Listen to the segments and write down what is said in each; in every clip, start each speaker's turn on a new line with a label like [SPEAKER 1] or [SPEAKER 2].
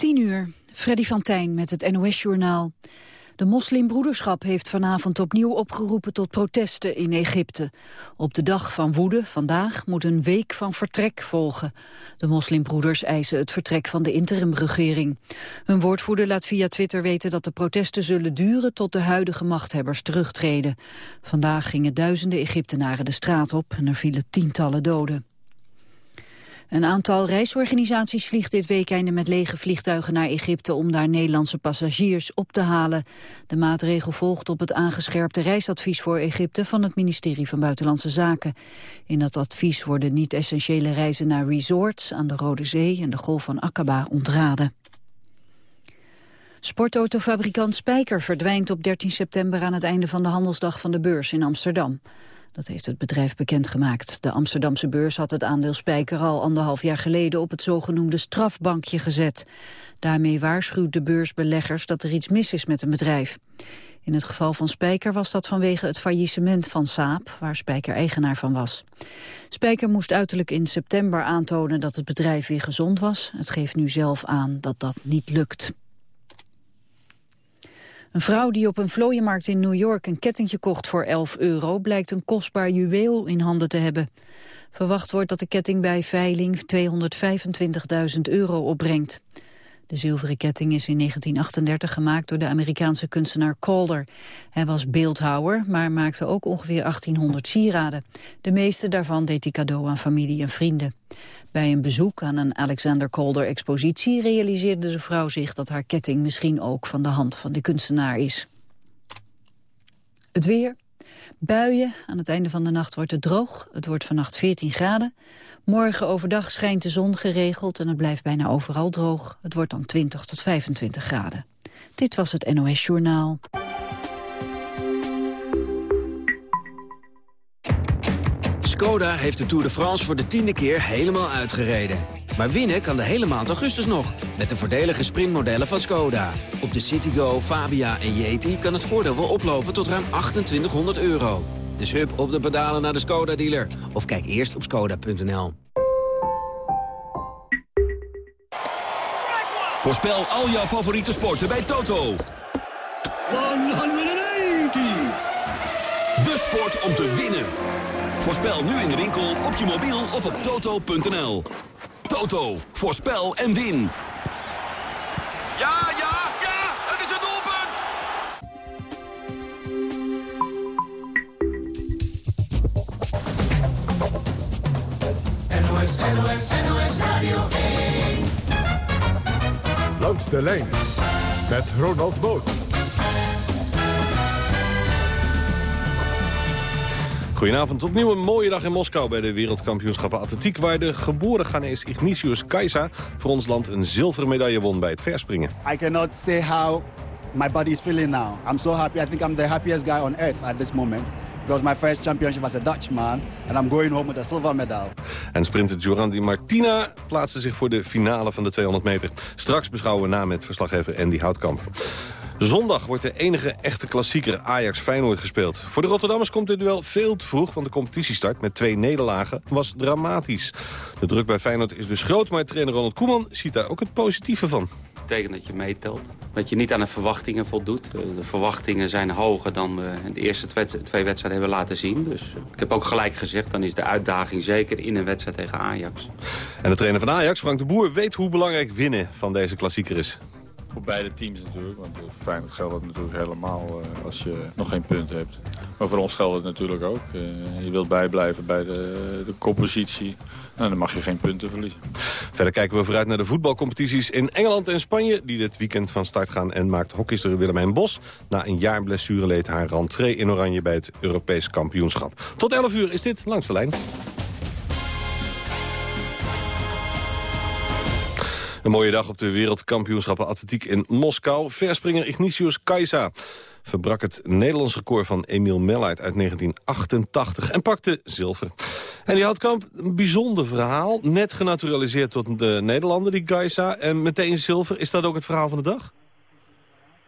[SPEAKER 1] 10 uur, Freddy van Tijn met het NOS-journaal. De moslimbroederschap heeft vanavond opnieuw opgeroepen tot protesten in Egypte. Op de dag van woede, vandaag, moet een week van vertrek volgen. De moslimbroeders eisen het vertrek van de interimregering. Hun woordvoerder laat via Twitter weten dat de protesten zullen duren tot de huidige machthebbers terugtreden. Vandaag gingen duizenden Egyptenaren de straat op en er vielen tientallen doden. Een aantal reisorganisaties vliegt dit weekende met lege vliegtuigen naar Egypte om daar Nederlandse passagiers op te halen. De maatregel volgt op het aangescherpte reisadvies voor Egypte van het ministerie van Buitenlandse Zaken. In dat advies worden niet-essentiële reizen naar resorts aan de Rode Zee en de Golf van Aqaba ontraden. Sportautofabrikant Spijker verdwijnt op 13 september aan het einde van de handelsdag van de beurs in Amsterdam. Dat heeft het bedrijf bekendgemaakt. De Amsterdamse beurs had het aandeel Spijker al anderhalf jaar geleden op het zogenoemde strafbankje gezet. Daarmee waarschuwt de beursbeleggers dat er iets mis is met een bedrijf. In het geval van Spijker was dat vanwege het faillissement van Saab, waar Spijker eigenaar van was. Spijker moest uiterlijk in september aantonen dat het bedrijf weer gezond was. Het geeft nu zelf aan dat dat niet lukt. Een vrouw die op een vlooienmarkt in New York een kettingje kocht voor 11 euro... blijkt een kostbaar juweel in handen te hebben. Verwacht wordt dat de ketting bij veiling 225.000 euro opbrengt. De zilveren ketting is in 1938 gemaakt door de Amerikaanse kunstenaar Calder. Hij was beeldhouwer, maar maakte ook ongeveer 1800 sieraden. De meeste daarvan deed hij cadeau aan familie en vrienden. Bij een bezoek aan een Alexander Calder expositie realiseerde de vrouw zich dat haar ketting misschien ook van de hand van de kunstenaar is. Het weer. Buien. Aan het einde van de nacht wordt het droog. Het wordt vannacht 14 graden. Morgen overdag schijnt de zon geregeld en het blijft bijna overal droog. Het wordt dan 20 tot 25 graden. Dit was het NOS Journaal.
[SPEAKER 2] Skoda heeft de Tour de France voor de tiende keer helemaal uitgereden. Maar winnen kan de hele maand augustus nog, met de voordelige sprintmodellen van Skoda. Op de Citigo, Fabia en Yeti kan het voordeel wel oplopen tot ruim 2800 euro. Dus hup op de pedalen naar de Skoda-dealer. Of kijk eerst op skoda.nl.
[SPEAKER 3] Voorspel al jouw favoriete sporten bij Toto. 180! De sport om te winnen. Voorspel nu in de winkel, op je mobiel of op toto.nl. Toto, voorspel en win.
[SPEAKER 4] Ja, ja, ja, het is een doelpunt!
[SPEAKER 5] NOS, NOS, NOS Radio 1.
[SPEAKER 6] Langs de lijn met Ronald Boot.
[SPEAKER 7] Goedenavond, opnieuw een mooie dag in Moskou bij de wereldkampioenschappen atletiek... waar de geboren Ghanese Ignatius Kajsa voor ons land een zilveren medaille won bij het verspringen.
[SPEAKER 8] I cannot say how my body is feeling now. I'm so happy. I think I'm the happiest guy on earth at this moment. Because my first championship as a Dutchman and I'm going home with a silver medal.
[SPEAKER 7] En sprinter Jorandi Martina plaatste zich voor de finale van de 200 meter. Straks beschouwen we na met verslaggever Andy Houtkamp. Zondag wordt de enige echte klassieker Ajax-Feyenoord gespeeld. Voor de Rotterdammers komt dit duel veel te vroeg, want de competitiestart met twee nederlagen was dramatisch. De druk bij Feyenoord is dus groot, maar trainer Ronald Koeman ziet daar ook het positieve van.
[SPEAKER 9] Dat betekent dat je meetelt. Dat je niet aan de verwachtingen voldoet. De verwachtingen zijn hoger dan we de eerste twee wedstrijden hebben laten zien. Dus ik heb ook gelijk gezegd, dan is de uitdaging zeker in een wedstrijd tegen Ajax.
[SPEAKER 7] En de trainer van Ajax, Frank de Boer, weet hoe belangrijk winnen van deze klassieker is
[SPEAKER 10] voor beide teams natuurlijk. Want voor Feyenoord geldt het natuurlijk helemaal uh, als je nog geen punt hebt. Maar voor ons geldt het natuurlijk ook. Uh, je wilt bijblijven bij de, de koppositie. Nou, dan mag je geen punten verliezen.
[SPEAKER 7] Verder kijken we vooruit naar de voetbalcompetities in Engeland en Spanje... die dit weekend van start gaan en maakt hockeyster Willemijn Bos... na een jaar blessureleed haar rentree in Oranje bij het Europees kampioenschap. Tot 11 uur is dit Langs de Lijn. Een mooie dag op de wereldkampioenschappen atletiek in Moskou. Verspringer Ignatius Kajsa verbrak het Nederlands record van Emiel Mellard uit 1988 en pakte zilver. En die Houtkamp, een bijzonder verhaal. Net genaturaliseerd tot de Nederlander, die Kajsa. En meteen zilver. Is dat ook het verhaal van de dag?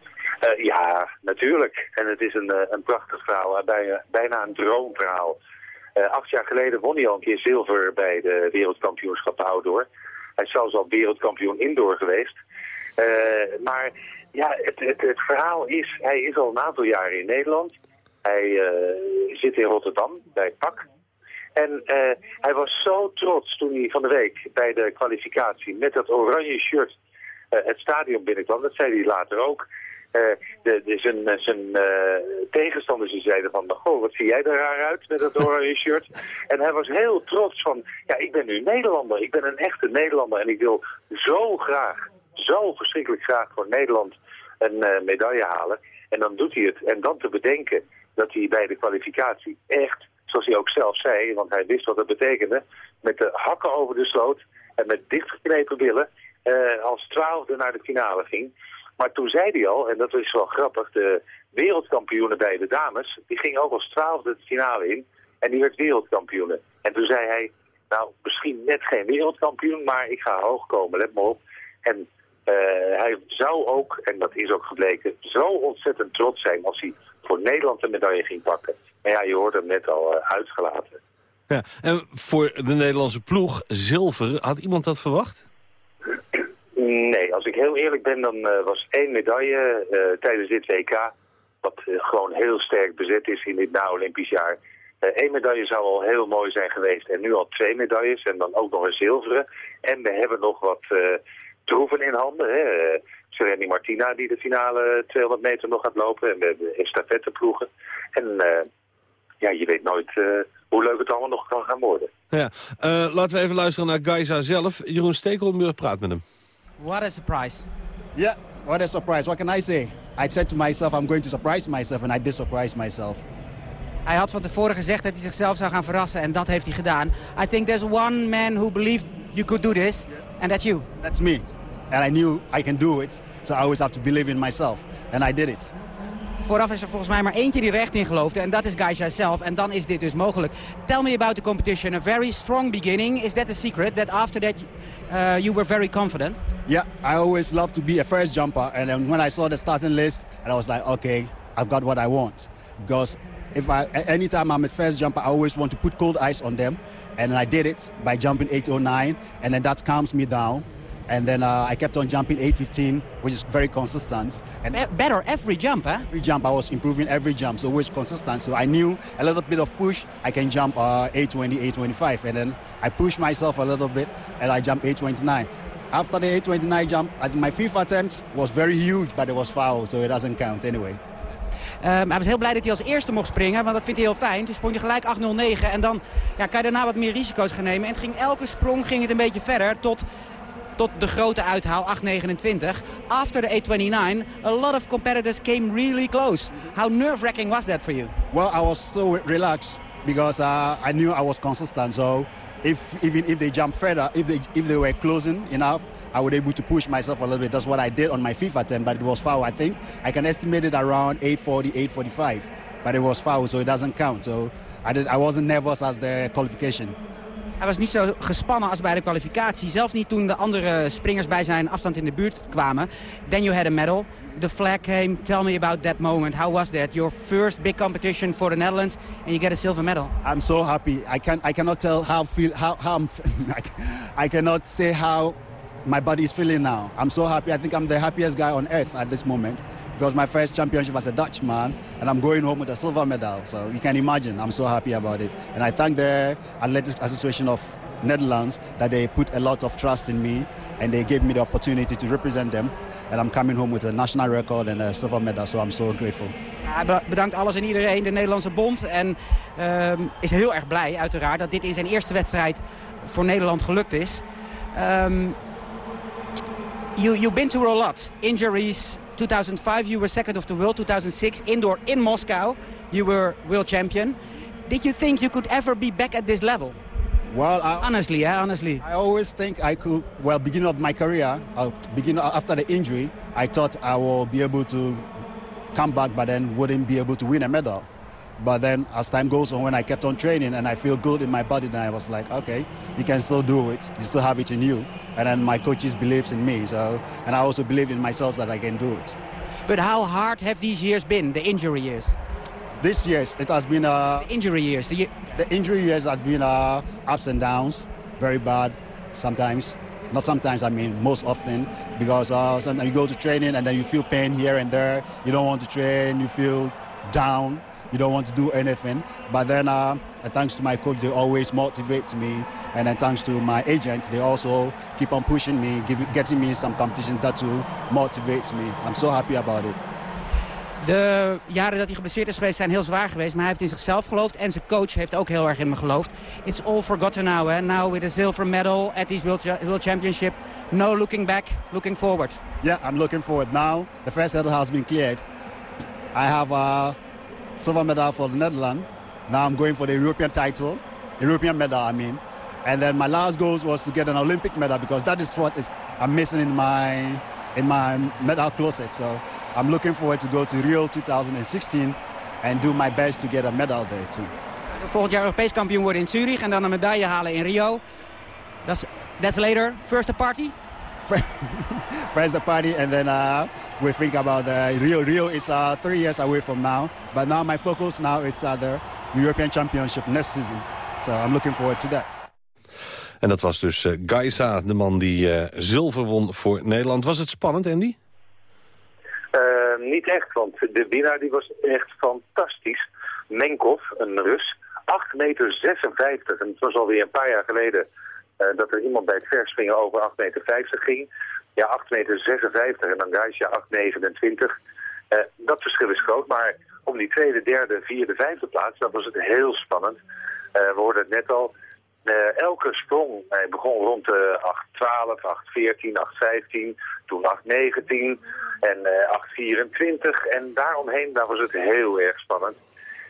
[SPEAKER 11] Uh, ja, natuurlijk. En het is een, uh, een prachtig verhaal, bijna, bijna een droomverhaal. Acht jaar geleden won hij al een keer zilver bij de wereldkampioenschappen outdoor. Hij is zelfs al wereldkampioen indoor geweest. maar ja, het, het, het, verhaal is, hij is al een aantal jaren in Nederland. Hij zit in Rotterdam bij PAK. En hij was zo trots toen hij van de week bij de kwalificatie met dat oranje shirt het stadion binnenkwam. Dat zei hij later ook. Uh, de, de, zijn zijn uh, tegenstanders die zeiden van, goh, wat zie jij er raar uit met dat oranje shirt. En hij was heel trots van, ja, ik ben nu Nederlander. Ik ben een echte Nederlander en ik wil zo graag, zo verschrikkelijk graag voor Nederland een medaille halen. En dan doet hij het. En dan te bedenken dat hij bij de kwalificatie echt, zoals hij ook zelf zei, want hij wist wat het betekende, met de hakken over de sloot en met dichtgeknepen billen als twaalfde naar de finale ging. Maar toen zei hij al, en dat is wel grappig, de wereldkampioenen bij de dames, die gingen ook als twaalfde de finale in. En die werd wereldkampioenen. En toen zei hij, nou misschien net geen wereldkampioen, maar ik ga hoog komen, let maar op. En uh, hij zou ook, en dat is ook gebleken, zo ontzettend trots zijn als hij voor Nederland een medaille ging pakken. Maar ja, je hoorde hem net al uh, uitgelaten.
[SPEAKER 7] Ja, en voor de Nederlandse ploeg, zilver, had iemand dat verwacht?
[SPEAKER 11] Nee, als ik heel eerlijk ben, dan uh, was één medaille uh, tijdens dit WK, wat uh, gewoon heel sterk bezet is in dit na-Olympisch jaar. Eén medaille zou al heel mooi zijn geweest en nu al twee medailles en dan ook nog een zilveren. En we hebben nog wat troeven in handen. Hè? Martina die de finale 200 meter nog gaat lopen en we hebben estafetteploegen. En ja, je weet nooit hoe leuk het allemaal nog kan gaan worden.
[SPEAKER 7] Ja, laten we even luisteren naar Geiza zelf. Jeroen Stekelburg praat met hem.
[SPEAKER 12] What a surprise.
[SPEAKER 8] Yeah, what a surprise. What can I say? I said to myself, I'm going to surprise myself, and I did surprise myself.
[SPEAKER 12] Hij had van tevoren gezegd dat hij zichzelf zou gaan verrassen en dat heeft hij gedaan. I think there's one man who believed you could do this, and that's you.
[SPEAKER 8] That's me. And I knew I can do it, so I always have to believe in myself. And I did it.
[SPEAKER 12] Vooraf is er volgens mij maar eentje die recht in geloofde. En dat is Gaisha zelf. En dan is dit dus mogelijk. Tell me about the competition. A very strong beginning. Is that the secret? That after that uh, you were very confident?
[SPEAKER 8] Yeah, I always love to be a first jumper. And then when I saw the starting list, and I was like, okay, I've got what I want. Because if I, anytime I'm a first jumper, I always want to put cold ice on them. And I did it by jumping 809. And then that calms me down. And then uh, I kept on jumping 815, which is very consistent.
[SPEAKER 12] And Be better every jump, huh?
[SPEAKER 8] Every jump, I was improving every jump, so always consistent. So I knew a little bit of push, I can jump uh, 820, 825. And then I pushed myself a little bit, and I jumped 829. After the 829 jump, my fifth attempt was very huge, but it was foul, so it doesn't count anyway.
[SPEAKER 12] Um, hij was heel blij dat hij als eerste mocht springen, want dat vindt hij heel fijn. Toen sprong hij gelijk 8.09 en dan ja, kan je daarna wat meer risico's gaan nemen. En het ging, elke sprong ging het een beetje verder tot tot de grote uithaal 8.29. After the 8.29, a lot of competitors came really close. How nerve-wracking was that for you?
[SPEAKER 8] Well, I was so relaxed because uh, I knew I was consistent. So if even if they jump further, if they if they were closing enough, I would able to push myself a little bit. That's what I did on my fifth attempt, but it was foul. I think I can estimate it around 840, 845, but it was foul, so it doesn't count. So I did, I wasn't nervous as the qualification.
[SPEAKER 12] Hij was niet zo gespannen als bij de kwalificatie. Zelfs niet toen de andere springers bij zijn afstand in de buurt kwamen. Then you had a medal. The flag came. Tell me about that moment. How was that? Your first big competition for the Netherlands and you get a silver medal.
[SPEAKER 8] I'm so happy. I can I cannot tell how feel how how I cannot say how my body is feeling now. I'm so happy. I think I'm the happiest guy on earth at this moment because my first championship as a Dutchman and I'm going home with a silver medal. So you can imagine, I'm so happy about it. And I thank the Athletics Association of Netherlands that they put a lot of trust in me and they gave me the opportunity to represent them. And I'm coming home with a national record and a silver medal, so I'm so grateful.
[SPEAKER 12] Ja, bedankt alles en iedereen, de Nederlandse bond. En uh, is heel erg blij, uiteraard, dat dit in zijn eerste wedstrijd voor Nederland gelukt is. Um, you, you've been through a lot. Injuries, 2005 you were second of the world, 2006 indoor in Moscow you were world champion. Did you think you could ever be back at this level?
[SPEAKER 8] Well, I,
[SPEAKER 12] honestly, yeah, honestly.
[SPEAKER 8] I always think I could. Well, beginning of my career, uh, begin after the injury, I thought I will be able to come back, but then wouldn't be able to win a medal. But then as time goes on, when I kept on training and I feel good in my body, then I was like, okay, you can still do it. You still have it in you. And then my coaches believes in me. So, and I also believe in myself that I can do it.
[SPEAKER 12] But how hard have these years been, the injury years?
[SPEAKER 8] This years, it has been... Uh,
[SPEAKER 12] the injury years. The,
[SPEAKER 8] the injury years have been uh, ups and downs, very bad sometimes. Not sometimes, I mean most often, because uh, sometimes you go to training and then you feel pain here and there. You don't want to train, you feel down, you don't want to do anything. But then, uh, thanks to my coach, they always motivate me. And then thanks to my agents, they also keep on pushing me, giving, getting me some competitions that to motivate me. I'm so happy about it.
[SPEAKER 12] De jaren dat hij geblesseerd is geweest zijn heel zwaar geweest. Maar hij heeft in zichzelf geloofd. En zijn coach heeft ook heel erg in me geloofd. It's all forgotten now. Hè? Now with a silver medal at this World, Championship. No looking back, looking forward.
[SPEAKER 8] Yeah, I'm looking forward. Now the first hurdle has been cleared. I have a silver medal for the Netherlands. Now I'm going for the European title. European medal, I mean. And then my last goal was to get an Olympic medal because that is what is I'm missing in my in my medal closet. So I'm looking forward to go to Rio 2016 and do my best to get a medal there too.
[SPEAKER 12] Volgend jaar Europees kampioen worden in Zurich en dan een medaille halen in Rio. That's, that's later. First the party?
[SPEAKER 8] First the party and then uh, we think about the Rio. Rio is uh, three years away from now. But now my focus now is uh, the European Championship next season. So I'm looking forward to that.
[SPEAKER 7] En dat was dus uh, Gaisa, de man die uh, zilver won voor Nederland. Was het spannend, Andy?
[SPEAKER 11] Uh, niet echt, want de winnaar die was echt fantastisch. Menkov, een Rus, 8,56 meter. En het was alweer een paar jaar geleden dat er iemand bij het verspringen over 8,50 meter ging. Ja, 8,56 meter en dan Gaisa 8,29. Uh, dat verschil is groot, maar om die tweede, derde, vierde, vijfde plaats, dat was het heel spannend. we hoorden het net al, uh, elke sprong, begon rond de 8.12, 8.14, 8.15, toen 8.19 en uh, 8.24. En daaromheen, daar was het heel erg spannend.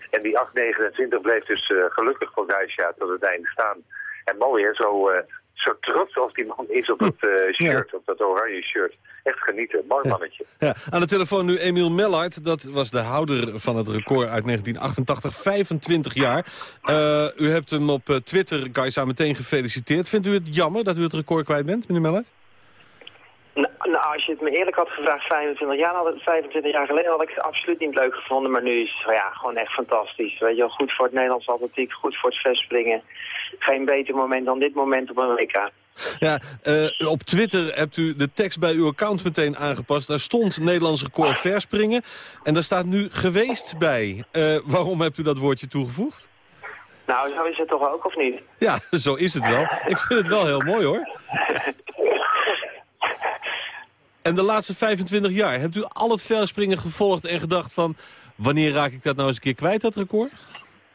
[SPEAKER 11] En die 8.29 bleef dus gelukkig voor Gaisha tot het einde staan. En mooi hè, zo, zo trots als die man is op dat shirt, ja. op dat oranje shirt. Echt genieten, mooi mannetje.
[SPEAKER 7] Ja. ja. Aan de telefoon nu Emiel Mellard, dat was de houder van het record uit 1988, 25 jaar. Uh, u hebt hem op Twitter, Kajsa, meteen gefeliciteerd. Vindt u het jammer dat u het record kwijt bent, meneer Mellard?
[SPEAKER 13] Nou, nou, als je het me eerlijk had gevraagd 25 jaar, had het 25 jaar geleden had ik het absoluut niet leuk gevonden. Maar nu is het ja, gewoon echt fantastisch. Weet je wel, goed voor het Nederlands atletiek, goed voor het verspringen. Geen beter moment dan dit moment op een WK.
[SPEAKER 7] Ja, uh, op Twitter hebt u de tekst bij uw account meteen aangepast. Daar stond Nederlands record verspringen. En daar staat nu geweest bij. Uh, waarom hebt u dat woordje toegevoegd?
[SPEAKER 13] Nou, zo is het toch ook, of niet?
[SPEAKER 7] Ja, zo is het wel. Ik vind het wel heel mooi, hoor. En de laatste 25 jaar, hebt u al het verspringen gevolgd en gedacht van... wanneer raak ik dat nou eens een keer kwijt, dat record?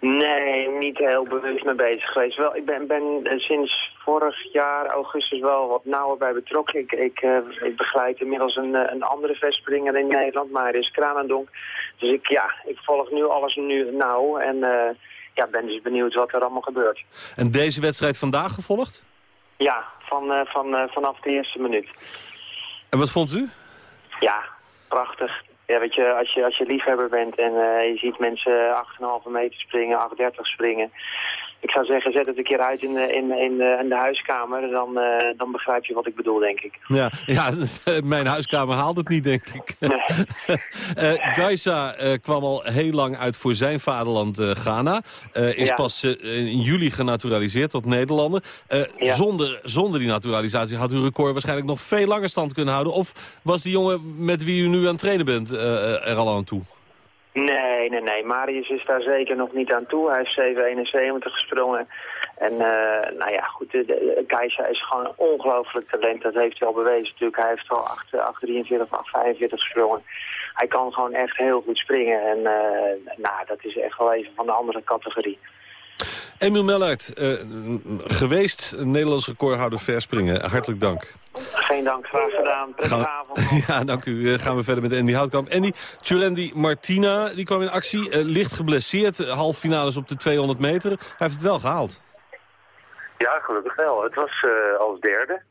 [SPEAKER 13] Nee, niet heel bewust mee bezig geweest. Wel, ik ben, ben sinds vorig jaar augustus wel wat nauwer bij betrokken. Ik, ik, uh, ik begeleid inmiddels een, een andere verspringer in Nederland, maar is Kranendonk. Dus ik, ja, ik volg nu alles nu nauw en uh, ja, ben dus benieuwd wat er allemaal gebeurt.
[SPEAKER 7] En deze wedstrijd vandaag gevolgd?
[SPEAKER 13] Ja, van, uh, van, vanaf de eerste minuut.
[SPEAKER 7] En wat vond u?
[SPEAKER 13] Ja, prachtig. Ja, weet je, als je, als je liefhebber bent en uh, je ziet mensen 8,5 meter springen, 8,30 springen. Ik zou zeggen, zet het een keer uit in de, in, in de, in de huiskamer. Dan, uh, dan begrijp je wat ik bedoel, denk ik.
[SPEAKER 7] Ja, ja mijn huiskamer haalt het niet, denk ik. Nee. uh, Gaisa kwam al heel lang uit voor zijn vaderland Ghana. is ja. pas in juli genaturaliseerd tot Nederlander. Ja. zonder, zonder die naturalisatie had uw record waarschijnlijk nog veel langer stand kunnen houden. Of was die jongen met wie u nu aan het trainen bent er al aan toe?
[SPEAKER 13] Nee, nee, nee. Marius is daar zeker nog niet aan toe. Hij heeft 7,71 gesprongen. En uh, nou ja, goed, de, de, Keisha is gewoon een ongelooflijk talent. Dat heeft hij al bewezen natuurlijk. Hij heeft al 8,43 of 8,45 gesprongen. Hij kan gewoon echt heel goed springen. En uh, nou, dat is echt wel even van de andere categorie.
[SPEAKER 7] Emiel Mellert, uh, geweest Nederlands recordhouder verspringen. Hartelijk dank.
[SPEAKER 13] Geen dank, graag gedaan. Prettige avond.
[SPEAKER 7] Ja, dank u. Uh, gaan we verder met Andy Houtkamp. Andy, Tjurendi Martina, die kwam in actie. Uh, licht geblesseerd, half finales op de 200 meter. Hij heeft het wel gehaald.
[SPEAKER 11] Ja, gelukkig wel. Het was als derde.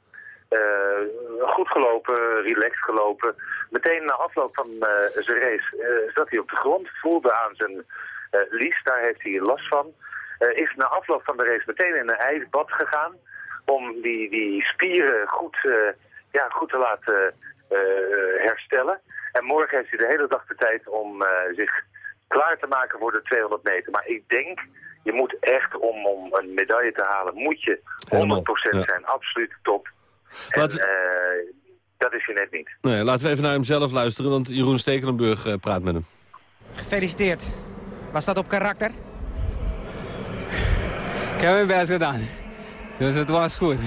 [SPEAKER 11] goed gelopen, relaxed gelopen. Meteen na afloop van zijn race zat hij op de grond. Voelde aan zijn lies, daar heeft hij last van. Uh, is na afloop van de race meteen in een ijsbad gegaan om die, die spieren goed, uh, ja, goed te laten uh, herstellen. En morgen heeft hij de hele dag de tijd om zich klaar te maken voor de 200 meter. Maar ik denk, je moet echt om, om een medaille te halen, moet je 100% ja. zijn. Absoluut top.
[SPEAKER 7] Laten...
[SPEAKER 11] En, uh, dat is hij net niet.
[SPEAKER 7] Nee, laten we even naar hem zelf luisteren, want Jeroen Stekelenburg uh, praat met hem.
[SPEAKER 12] Gefeliciteerd. Was dat op karakter?
[SPEAKER 14] Ik heb mijn best gedaan. Dus het was goed.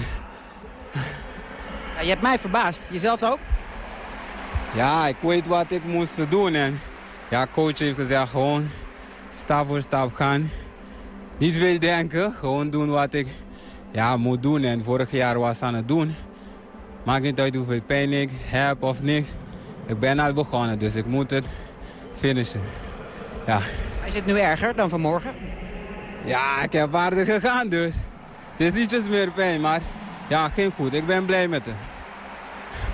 [SPEAKER 12] Ja, je hebt mij verbaasd. Jezelf ook?
[SPEAKER 14] Ja, ik weet wat ik moest doen. En ja, coach heeft gezegd gewoon stap voor stap gaan. Niet veel denken, gewoon doen wat ik ja, moet doen. En vorig jaar was aan het doen. Maakt niet uit hoeveel pijn ik heb of niks. Ik ben al begonnen, dus ik moet het finishen. Ja.
[SPEAKER 12] Is het nu erger dan vanmorgen?
[SPEAKER 14] Ja, ik heb harder gegaan dus. Het is nietjes meer pijn, maar ja, ging goed. Ik ben blij met het.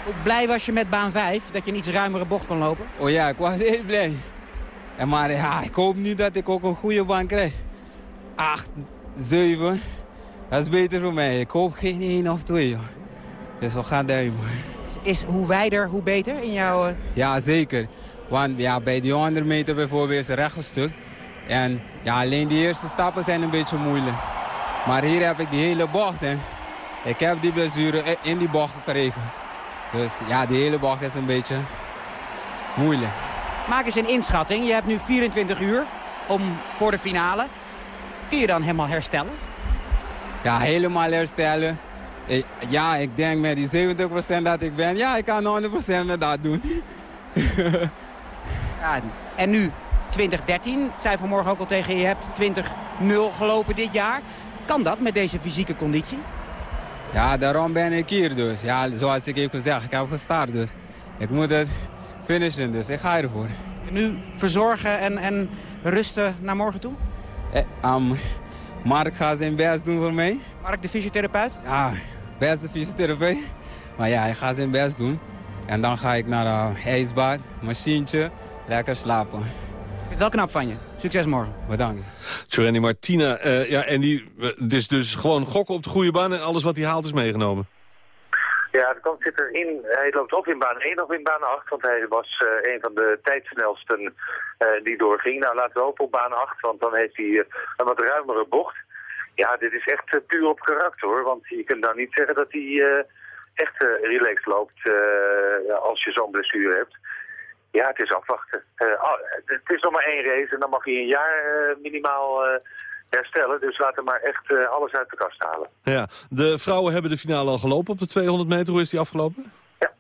[SPEAKER 12] Hoe blij was je met baan 5, dat je een iets ruimere bocht kon lopen?
[SPEAKER 14] Oh ja, ik was heel blij. En maar ja, ik hoop niet dat ik ook een goede baan krijg. 8, 7, dat is beter voor mij. Ik hoop geen 1 of 2. Dus we gaan duimen.
[SPEAKER 12] Is hoe wijder, hoe beter in jouw...
[SPEAKER 14] Ja, zeker. Want ja, bij die 100 meter bijvoorbeeld is het rechtstuk. En ja, alleen die eerste stappen zijn een beetje moeilijk. Maar hier heb ik die hele bocht en ik heb die blessure in die bocht gekregen. Dus ja, die hele bocht is een beetje moeilijk.
[SPEAKER 12] Maak eens een inschatting. Je hebt nu 24 uur om, voor de finale. Kun je dan helemaal herstellen?
[SPEAKER 14] Ja, helemaal herstellen. Ja, ik denk met die 70% dat ik ben, ja, ik kan 100% met dat doen.
[SPEAKER 12] ja, en nu 2013, zei vanmorgen ook al tegen je, je hebt 20-0 gelopen dit jaar. Kan dat met deze fysieke conditie?
[SPEAKER 14] Ja, daarom ben ik hier dus. Ja, zoals ik heb gezegd, ik heb gestart dus. Ik moet het finishen, dus ik ga ervoor.
[SPEAKER 12] En nu verzorgen en, en rusten naar morgen toe?
[SPEAKER 14] Eh, um, Mark gaat zijn best doen voor mij.
[SPEAKER 12] Mark, de fysiotherapeut?
[SPEAKER 14] Ja, beste fysiotherapeut. Maar ja, hij gaat zijn best doen. En dan ga ik naar een ijsbad, machientje, lekker slapen.
[SPEAKER 12] Wel knap van je. Succes morgen.
[SPEAKER 14] Bedankt.
[SPEAKER 7] Giovanni Martina, uh, ja, en die, het is dus gewoon gokken op de goede baan en alles wat hij haalt is meegenomen.
[SPEAKER 11] Ja, de kans zit erin. Hij loopt of in baan 1 of in baan 8, want hij was uh, een van de tijdsnelsten uh, die doorging. Nou, laten we hopen op baan 8, want dan heeft hij een wat ruimere bocht. Ja, dit is echt puur op karakter hoor, want je kunt nou niet zeggen dat hij echt relaxed loopt als je zo'n blessure hebt. Ja, het is afwachten. Uh, het is nog maar één race en dan mag je een jaar uh, minimaal uh, herstellen. Dus laten we maar echt alles uit de kast halen.
[SPEAKER 7] Ja, de vrouwen hebben de finale al gelopen op de 200 meter. Hoe is die afgelopen?
[SPEAKER 11] Ja,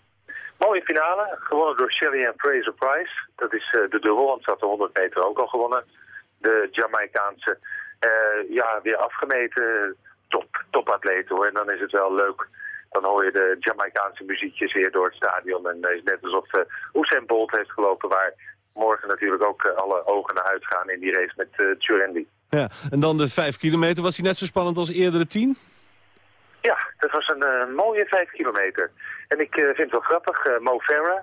[SPEAKER 11] mooie finale. Gewonnen door Shelly en Fraser Price. Dat is de want ze had de 100 meter ook al gewonnen. De Jamaicaanse. ja, weer afgemeten. Top, topatleten hoor. En dan is het wel leuk dan hoor je de Jamaicaanse muziekjes weer door het stadion. En het is net alsof uh, Usain Bolt heeft gelopen, waar morgen natuurlijk ook uh, alle ogen naar uitgaan in die race met uh, Turendi.
[SPEAKER 7] Ja, en dan de vijf kilometer. Was die net zo spannend als eerder de tien?
[SPEAKER 11] Ja, dat was een uh, mooie vijf kilometer. En ik uh, vind het wel grappig, uh, Mo Farah,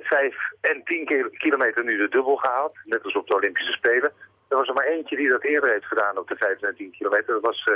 [SPEAKER 11] vijf en tien kilometer nu de dubbel gehaald. Net als op de Olympische Spelen. Er was er maar eentje die dat eerder heeft gedaan op de vijf en tien kilometer. Dat was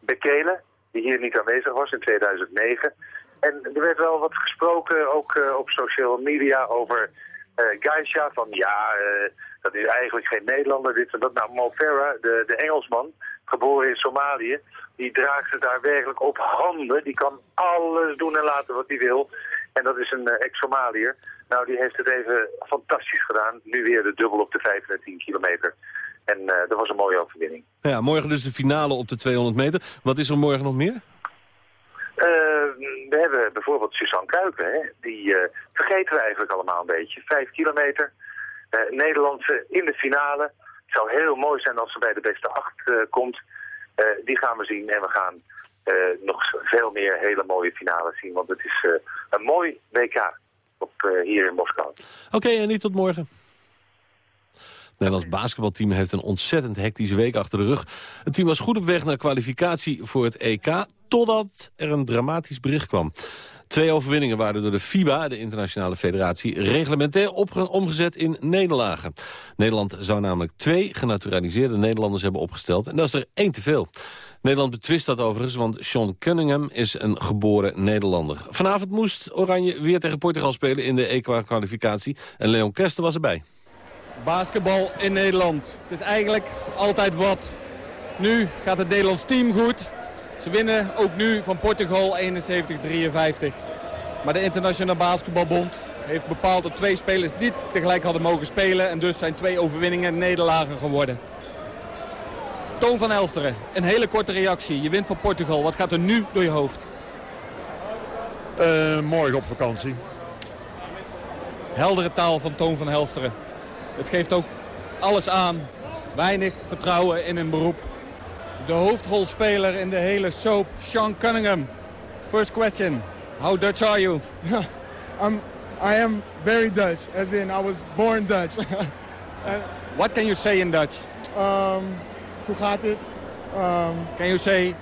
[SPEAKER 11] Bekele die hier niet aanwezig was in 2009. En er werd wel wat gesproken, ook uh, op social media, over uh, Geisha. Van ja, uh, dat is eigenlijk geen Nederlander, dit en dat. Nou, Mo Farah, de, de Engelsman, geboren in Somalië, die draagt het daar werkelijk op handen. Die kan alles doen en laten wat hij wil. En dat is een ex-Somaliër. Nou, die heeft het even fantastisch gedaan. Nu weer de dubbel op de 5 en 10 kilometer. En uh, dat was een mooie overwinning.
[SPEAKER 7] Ja, morgen dus de finale op de 200 meter. Wat is er morgen nog meer?
[SPEAKER 11] Uh, we hebben bijvoorbeeld Suzanne Kuiken. Hè? Die uh, vergeten we eigenlijk allemaal een beetje. Vijf kilometer. Nederlandse in de finale. Het zou heel mooi zijn als ze bij de beste acht komt. die gaan we zien en we gaan nog veel meer hele mooie finales zien. Want het is een mooi WK op, hier in Moskou.
[SPEAKER 7] Oké, okay, en niet tot morgen. Nederlands basketbalteam heeft een ontzettend hectische week achter de rug. Het team was goed op weg naar kwalificatie voor het EK... totdat er een dramatisch bericht kwam. Twee overwinningen waren door de FIBA, de internationale federatie... reglementair omgezet in nederlagen. Nederland zou namelijk twee genaturaliseerde Nederlanders hebben opgesteld... en dat is er één te veel. Nederland betwist dat overigens, want Sean Cunningham is een geboren Nederlander. Vanavond moest Oranje weer tegen Portugal spelen in de EK-kwalificatie... en Leon Kester was erbij
[SPEAKER 15] basketbal in Nederland. Het is eigenlijk altijd wat. Nu gaat het Nederlands team goed. Ze winnen ook nu van Portugal 71-53. Maar de Internationale Basketbalbond heeft bepaald dat twee spelers niet tegelijk hadden mogen spelen. En dus zijn twee overwinningen nederlagen geworden. Toon van Elfteren, een hele korte reactie. Je wint van Portugal. Wat gaat er nu door je hoofd?
[SPEAKER 16] Uh, morgen op vakantie.
[SPEAKER 15] Heldere taal van Toon van Helfteren. Het geeft ook alles aan. Weinig vertrouwen in een beroep. De hoofdrolspeler in de hele soap, Sean Cunningham. First question. How Dutch are you?
[SPEAKER 17] I'm, I am very Dutch, as in I was born Dutch.
[SPEAKER 15] What can you say in Dutch?
[SPEAKER 17] Um, hoe gaat het? Um,
[SPEAKER 15] can you say,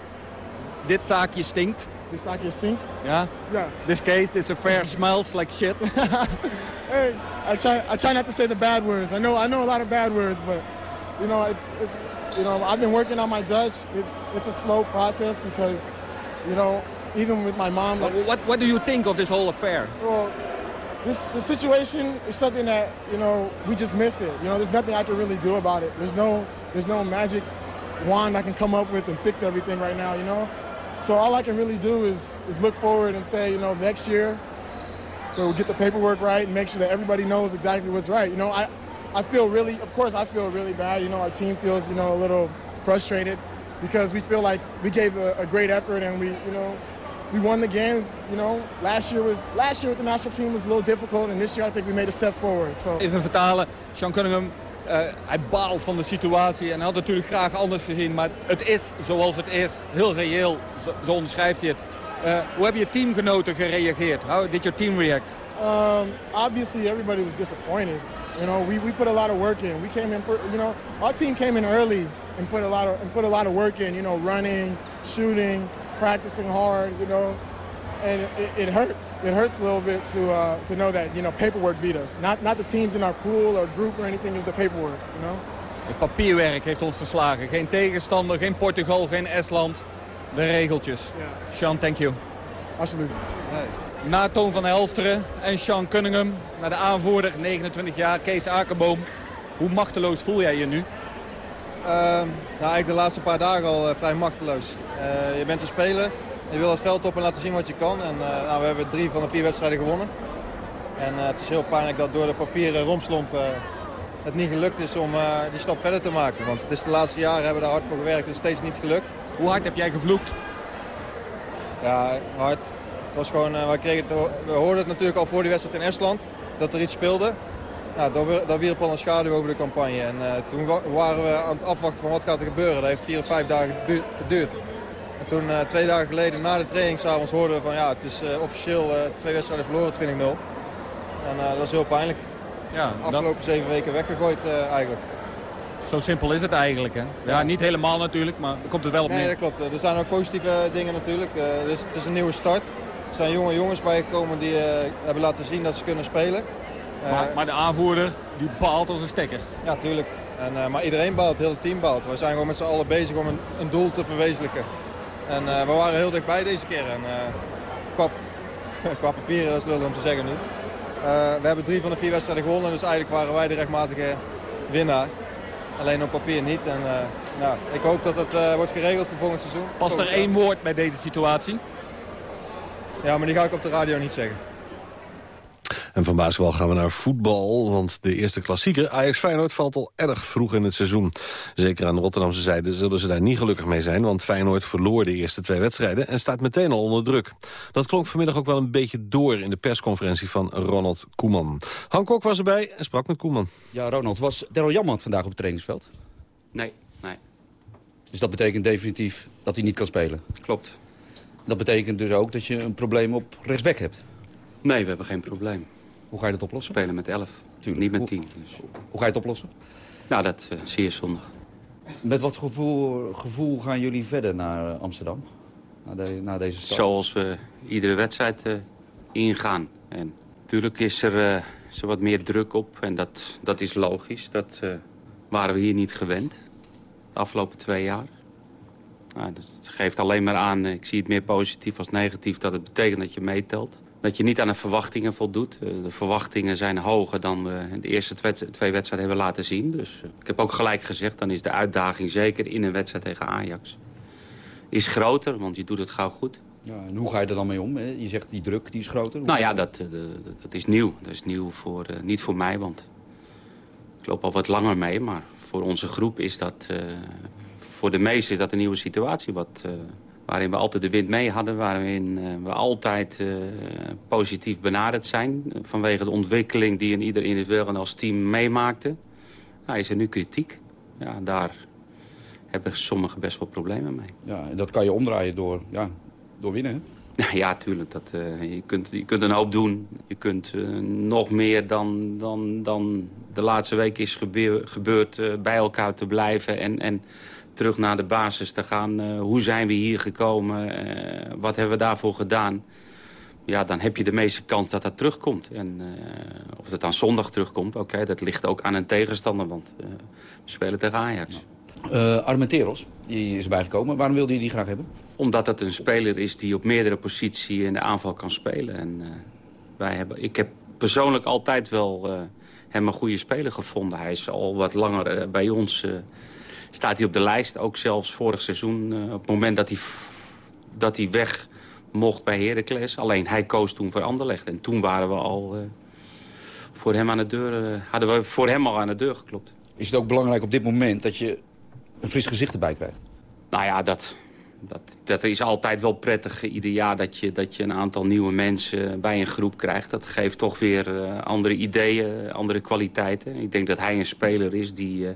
[SPEAKER 15] dit zaakje stinkt?
[SPEAKER 17] Dit zaakje stinkt?
[SPEAKER 15] Ja?
[SPEAKER 17] Ja.
[SPEAKER 15] This case, this affair smells like shit.
[SPEAKER 17] hey, I try, I try not to say the bad words. I know, I know a lot of bad words, but you know, it's, it's, you know, I've been working on my Dutch. It's, it's a slow process because, you know, even with my mom. Like,
[SPEAKER 15] what, what do you think of this whole affair?
[SPEAKER 17] Well, this the situation is something that you know we just missed it. You know, there's nothing I can really do about it. There's no there's no magic wand I can come up with and fix everything right now. You know, so all I can really do is is look forward and say, you know, next year we'll get the paperwork right and make sure that everybody knows exactly what's right. You know, I I feel really, of course, I feel really bad. You know, our team feels you know a little frustrated because we feel like we gave a, a great effort and we you know we won the games. You know, last year was last year with the national team was a little difficult, and this year I think we made a step forward. So.
[SPEAKER 15] Even vertalen, Sean Cunningham. Uh, hij baalt van de situatie en had natuurlijk graag anders gezien. Maar het is zoals het is. Heel reëel, zo, onderschrijft hij het. Uh, hoe hebben je teamgenoten gereageerd? How did your team react?
[SPEAKER 17] Um, obviously, everybody was disappointed. You know, we, we put a lot of work in. We came in, you know, our team came in early and put a lot of and put a lot of work in. You know, running, shooting, practicing hard, you know, and it, it, hurts. It hurts a little bit to uh, to know that you know paperwork beat us. Not not the teams in our pool or group or anything. It's the paperwork, you know.
[SPEAKER 15] Het papierwerk heeft ons verslagen. Geen tegenstander, geen Portugal, geen Estland. De regeltjes. Yeah. Sean, thank you.
[SPEAKER 17] Alsjeblieft.
[SPEAKER 15] Hey. Na Toon van Helfteren en Sean Cunningham, naar de aanvoerder, 29 jaar, Kees Akerboom. Hoe machteloos voel jij je nu?
[SPEAKER 18] Uh, nou, eigenlijk de laatste paar dagen al uh, vrij machteloos. Uh, je bent te spelen, je wil het veld op en laten zien wat je kan. En, uh, nou, we hebben drie van de vier wedstrijden gewonnen. En het is heel pijnlijk dat door de papieren romslomp het niet gelukt is om die stap verder te maken. Want het is de laatste jaren hebben we daar hard voor gewerkt. Het is steeds niet gelukt.
[SPEAKER 15] Hoe hard heb jij gevloekt?
[SPEAKER 18] Ja, hard. Het was gewoon, kregen het, we hoorden het natuurlijk al voor die wedstrijd in Estland. Dat er iets speelde. Nou, dat, dat wierp al een schaduw over de campagne. En uh, toen waren we aan het afwachten van wat gaat er gebeuren. Dat heeft vier of vijf dagen geduurd. En toen, uh, twee dagen geleden, na de training s'avonds, hoorden we van ja, het is uh, officieel twee wedstrijden verloren, 20-0. En dat is heel pijnlijk.
[SPEAKER 15] Ja,
[SPEAKER 18] de afgelopen
[SPEAKER 15] dat...
[SPEAKER 18] zeven weken weggegooid eigenlijk.
[SPEAKER 15] Zo simpel is het eigenlijk, hè? Ja, ja, niet helemaal natuurlijk, maar er komt het wel op
[SPEAKER 18] neer. Nee, dat klopt. Er zijn ook positieve dingen natuurlijk. dus het is een nieuwe start. Er zijn jonge jongens bijgekomen die hebben laten zien dat ze kunnen spelen.
[SPEAKER 15] Maar, maar, de aanvoerder die baalt als een stekker.
[SPEAKER 18] Ja, tuurlijk. En, maar iedereen baalt, het hele team baalt. We zijn gewoon met z'n allen bezig om een, een, doel te verwezenlijken. En uh, we waren heel dichtbij deze keer. En, uh, qua, qua, papieren, dat is lullig om te zeggen nu. we hebben drie van de vier wedstrijden gewonnen, dus eigenlijk waren wij de rechtmatige winnaar. Alleen op papier niet. En, nou, ik hoop dat het wordt geregeld voor volgend seizoen.
[SPEAKER 15] Past er één woord bij deze situatie?
[SPEAKER 18] Ja, maar die ga ik op de radio niet zeggen.
[SPEAKER 7] En van basketbal gaan we naar voetbal, want de eerste klassieker Ajax Feyenoord valt al erg vroeg in het seizoen. Zeker aan de Rotterdamse zijde zullen ze daar niet gelukkig mee zijn, want Feyenoord verloor de eerste twee wedstrijden en staat meteen al onder druk. Dat klonk vanmiddag ook wel een beetje door in de persconferentie van Ronald Koeman. Han Kok was erbij en sprak met Koeman.
[SPEAKER 19] Ja, Ronald, was Daryl Jammer vandaag op het trainingsveld?
[SPEAKER 9] Nee, nee.
[SPEAKER 19] Dus dat betekent definitief dat hij niet kan spelen?
[SPEAKER 9] Klopt.
[SPEAKER 19] Dat betekent dus ook dat je een probleem op rechtsback hebt?
[SPEAKER 9] Nee, we hebben geen probleem.
[SPEAKER 19] Hoe ga je dat oplossen?
[SPEAKER 9] Spelen met 11, niet met 10. Dus.
[SPEAKER 19] Hoe ga je het oplossen?
[SPEAKER 9] Nou, dat uh, zie je zondag.
[SPEAKER 19] Met wat gevoel, gevoel gaan jullie verder naar Amsterdam? Naar, de, naar deze stad?
[SPEAKER 9] Zoals we iedere wedstrijd uh, ingaan. En natuurlijk is er zo wat meer druk op. En dat, dat is logisch. Dat waren we hier niet gewend. De afgelopen twee jaar. Nou, dat geeft alleen maar aan, ik zie het meer positief als negatief... dat het betekent dat je meetelt dat je niet aan de verwachtingen voldoet. Eh, de verwachtingen zijn hoger dan we de eerste twee wedstrijden hebben laten zien. Dus eh, ik heb ook gelijk gezegd, dan is de uitdaging zeker in een wedstrijd tegen Ajax... is groter, want je doet het gauw goed.
[SPEAKER 19] Ja, en hoe ga je er dan mee om? Hè? Je zegt die druk die is groter.
[SPEAKER 9] Nou ja, dat, uh, dat is nieuw. Dat is nieuw voor, uh, niet voor mij, want ik loop al wat langer mee. Maar voor onze groep is dat... Uh, voor de meesten is dat een nieuwe situatie. Wat, waarin we altijd de wind mee hadden. Waarin we altijd positief benaderd zijn. vanwege de ontwikkeling die een ieder individueel en als team meemaakte. Nou, is er nu kritiek. Ja, daar hebben sommigen best wel problemen mee.
[SPEAKER 19] Ja, en dat kan je omdraaien door, ja, door winnen, hè?
[SPEAKER 9] Ja, tuurlijk. Dat, uh, je, kunt, je kunt een hoop doen. Je kunt uh, nog meer dan, dan, dan de laatste week is gebeur, gebeurd... Uh, bij elkaar te blijven en, en terug naar de basis te gaan. hoe zijn we hier gekomen? wat hebben we daarvoor gedaan? Ja, dan heb je de meeste kans dat dat terugkomt. En of het dan zondag terugkomt, oké, dat ligt ook aan een tegenstander. Want we spelen tegen Ajax. Ja.
[SPEAKER 19] Uh, Armenteros, die is erbij gekomen. Waarom wilde je die graag hebben?
[SPEAKER 9] Omdat het een speler is die op meerdere posities in de aanval kan spelen. En, uh, wij hebben, ik heb persoonlijk altijd wel uh, hem een goede speler gevonden. Hij is al wat langer bij ons. Staat hij op de lijst, ook zelfs vorig seizoen. op het moment dat hij, dat hij weg mocht bij Heracles. Alleen hij koos toen voor Anderlecht. En toen waren we al voor hem aan de deur, hadden we voor hem al aan de deur geklopt.
[SPEAKER 19] Is het ook belangrijk op dit moment dat je een fris gezicht erbij krijgt?
[SPEAKER 9] Nou ja, dat, dat, dat is altijd wel prettig. Ieder jaar dat je, dat je een aantal nieuwe mensen bij een groep krijgt. Dat geeft toch weer andere ideeën, andere kwaliteiten. Ik denk dat hij een speler is die,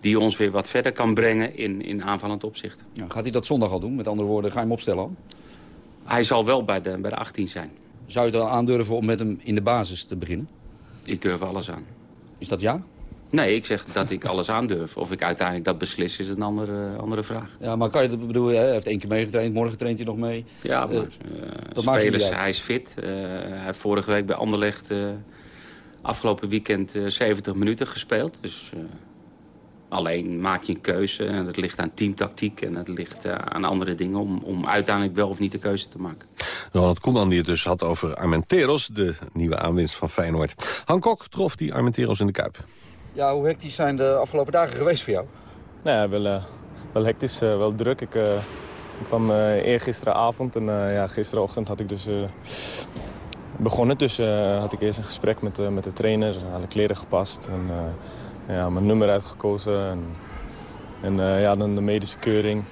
[SPEAKER 9] die ons weer wat verder kan brengen in, in aanvallend opzicht.
[SPEAKER 19] Ja, gaat hij dat zondag al doen? Met andere woorden, ga je hem opstellen al?
[SPEAKER 9] Hij zal wel bij de, bij de 18 zijn.
[SPEAKER 19] Zou je dan aandurven om met hem in de basis te beginnen?
[SPEAKER 9] Ik durf alles aan.
[SPEAKER 19] Is dat ja?
[SPEAKER 9] Nee, ik zeg dat ik alles aandurf. Of ik uiteindelijk dat beslis, is een andere, andere vraag.
[SPEAKER 19] Ja, maar kan je dat bedoelen? Hij heeft één keer meegetraind, morgen traint hij nog mee.
[SPEAKER 9] Ja, maar uh, dat spelers, hij is fit. Uh, hij heeft vorige week bij Anderlecht uh, afgelopen weekend 70 minuten gespeeld. Dus alleen maak je een keuze. En dat ligt aan teamtactiek en het ligt aan andere dingen... Om, om uiteindelijk wel of niet de keuze te maken.
[SPEAKER 7] Ronald Koeman die het dus had over Armenteros, de nieuwe aanwinst van Feyenoord. Hancock trof die Armenteros in de Kuip.
[SPEAKER 19] Ja, hoe hectisch zijn de afgelopen dagen geweest voor jou?
[SPEAKER 16] Nou ja, wel, uh, wel hectisch, uh, wel druk. Ik, uh, ik kwam eergisteravond en ja, gisterochtend had ik dus begonnen. Dus had ik eerst een gesprek met, met de trainer, alle kleren gepast en ja, mijn nummer uitgekozen. En, en ja, dan de medische keuring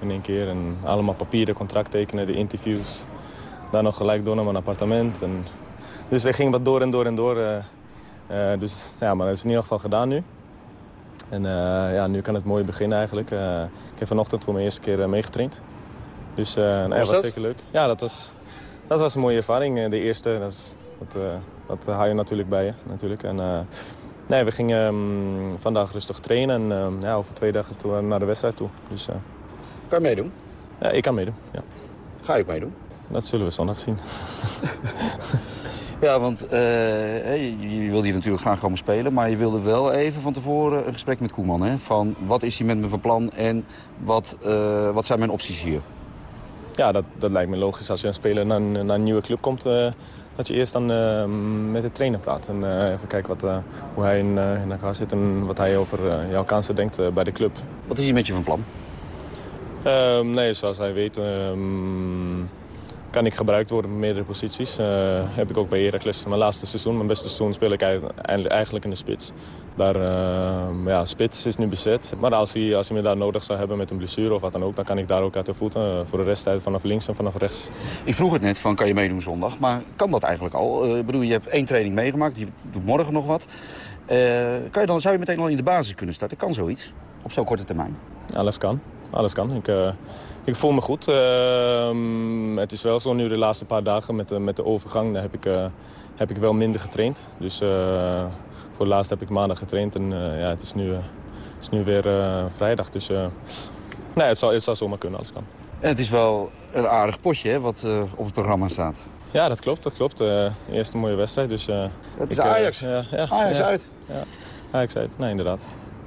[SPEAKER 16] in één keer. En allemaal papieren, contract tekenen, de interviews. Dan nog gelijk door naar mijn appartement. En, dus er ging wat door en door en door. Uh, dus ja, maar dat is in ieder geval gedaan nu. En ja, nu kan het mooi beginnen eigenlijk. Ik heb vanochtend voor mijn eerste keer meegetraind. Dus dat was zeker leuk. Ja, dat was, dat was een mooie ervaring. De eerste, dat, is, dat, dat haal je natuurlijk bij je. Natuurlijk. En, nee, we gingen um, vandaag rustig trainen en ja, over twee dagen toe, naar de wedstrijd toe. Dus,
[SPEAKER 19] kan je meedoen?
[SPEAKER 16] Ja, ik kan meedoen, ja.
[SPEAKER 19] Ga je ook meedoen?
[SPEAKER 16] Dat zullen we zondag zien.
[SPEAKER 19] Ja, want uh, je wilde hier natuurlijk graag komen spelen... maar je wilde wel even van tevoren een gesprek met Koeman. Hè? Van wat is hij met me van plan en wat, uh, wat zijn mijn opties hier?
[SPEAKER 16] Ja, dat, dat lijkt me logisch als je een speler naar, naar een nieuwe club komt... Dat je eerst dan met de trainer praat. En even kijken wat, hoe hij in, in, elkaar zit en wat hij over jouw kansen denkt bij de club.
[SPEAKER 19] Wat is hij met je van plan?
[SPEAKER 16] Ehm, nee, zoals hij weet... Um, kan ik gebruikt worden op meerdere posities. Uh, heb ik ook bij Heracles mijn laatste seizoen. Mijn beste seizoen speel ik eigenlijk in de spits. Daar, uh, ja, spits is nu bezet. Maar als hij, als hij me daar nodig zou hebben met een blessure of wat dan ook... dan kan ik daar ook uit de voeten uh, voor de rest uit vanaf links en vanaf rechts.
[SPEAKER 19] Ik vroeg het net van kan je meedoen zondag, maar kan dat eigenlijk al? Ik bedoel, je hebt één training meegemaakt, je doet morgen nog wat. kan je dan, zou je meteen al in de basis kunnen starten? Kan zoiets op zo'n korte termijn?
[SPEAKER 16] Alles kan. Alles kan. Ik, ik voel me goed. Uh, het is wel zo nu de laatste paar dagen met de, met de overgang heb ik, uh, heb ik wel minder getraind. Dus uh, voor het laatst heb ik maandag getraind en uh, ja, het is nu, het is nu weer vrijdag. Dus nee, het zal, het zal zomaar kunnen, alles kan.
[SPEAKER 19] En het is wel een aardig potje hè, wat op het programma staat.
[SPEAKER 16] Ja, dat klopt. Dat klopt. eerste mooie wedstrijd. Dus,
[SPEAKER 19] het is ik, Ajax. ja, Ajax
[SPEAKER 16] ja,
[SPEAKER 19] uit.
[SPEAKER 16] Ja, Ajax uit. Nee, inderdaad.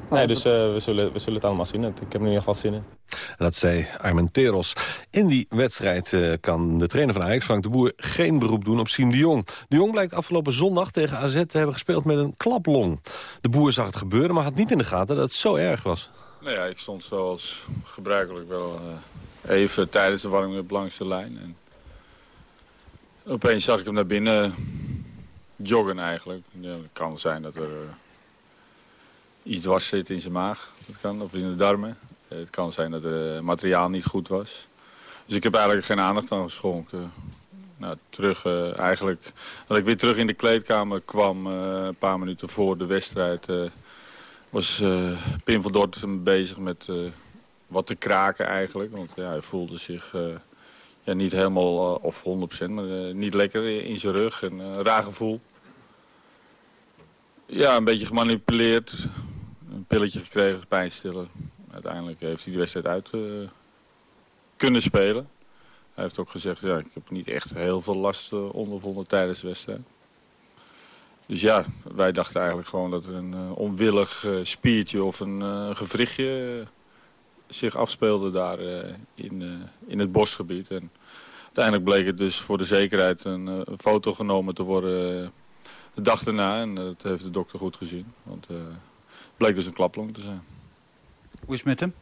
[SPEAKER 16] Nee, dus we, zullen, we zullen het allemaal zien. Ik heb er in ieder geval zin in.
[SPEAKER 7] En dat zei Armenteros. In die wedstrijd uh, kan de trainer van Ajax, Frank de Boer, geen beroep doen op Siem de Jong. De Jong blijkt afgelopen zondag tegen AZ te hebben gespeeld met een klaplong. De Boer zag het gebeuren, maar had niet in de gaten dat het zo erg was.
[SPEAKER 10] Nou ja, ik stond zoals gebruikelijk wel uh, even tijdens de warming-up langs de lijn. En opeens zag ik hem naar binnen joggen eigenlijk. Ja, het kan zijn dat er uh, iets dwars zit in zijn maag. Dat kan, of in de darmen. Het kan zijn dat het materiaal niet goed was. Dus ik heb eigenlijk geen aandacht aan geschonken. Nou, terug uh, eigenlijk, dat ik weer terug in de kleedkamer kwam, een paar minuten voor de wedstrijd, was Pim van Dort bezig met wat te kraken eigenlijk. Want ja, hij voelde zich ja, niet helemaal, of 100%, maar niet lekker in zijn rug. En een raar gevoel. Ja, een beetje gemanipuleerd. Een pilletje gekregen, pijnstiller. Uiteindelijk heeft hij de wedstrijd uit kunnen spelen. Hij heeft ook gezegd, ja, ik heb niet echt heel veel last uh, ondervonden tijdens de wedstrijd. Dus ja, wij dachten eigenlijk gewoon dat er een uh, onwillig uh, spiertje of een gewrichtje zich afspeelde daar in, in het bosgebied. En uiteindelijk bleek het dus voor de zekerheid een foto genomen te worden de dag erna. En dat heeft de dokter goed gezien, want bleek dus een klaplong te zijn.
[SPEAKER 20] Hoe is het met hem?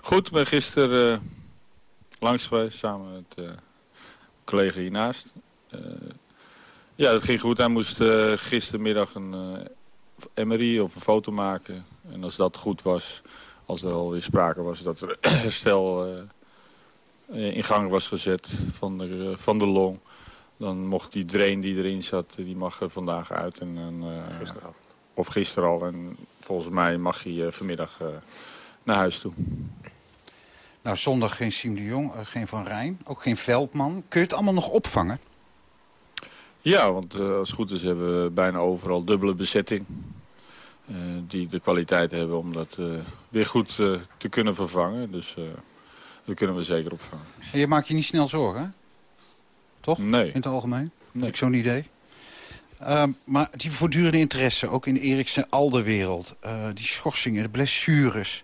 [SPEAKER 10] Goed, ik ben gisteren langs geweest samen met uh, collega hiernaast. Uh, ja, dat ging goed. Hij moest uh, gistermiddag een MRI of een foto maken. En als dat goed was, als er alweer sprake was dat er herstel in gang was gezet van de, van de long... dan mocht die drain die erin zat, die mag er vandaag uit. En, en
[SPEAKER 7] gisteravond.
[SPEAKER 10] Of gisteren al. En volgens mij mag hij vanmiddag naar huis toe.
[SPEAKER 20] Nou, zondag geen Siem de Jong, uh, geen Van Rijn, ook geen Veldman. Kun je het allemaal nog opvangen?
[SPEAKER 10] Ja, want uh, als het goed is hebben we bijna overal dubbele bezetting. Uh, die de kwaliteit hebben om dat weer goed te kunnen vervangen. Dus dat kunnen we zeker opvangen.
[SPEAKER 20] En je maakt je niet snel zorgen, Toch?
[SPEAKER 10] Nee.
[SPEAKER 20] In het algemeen?
[SPEAKER 10] Nee.
[SPEAKER 20] Ik zo'n idee. Uh, maar die voortdurende interesse, ook in de Eriksen Alderwereld. Uh, die schorsingen, de blessures.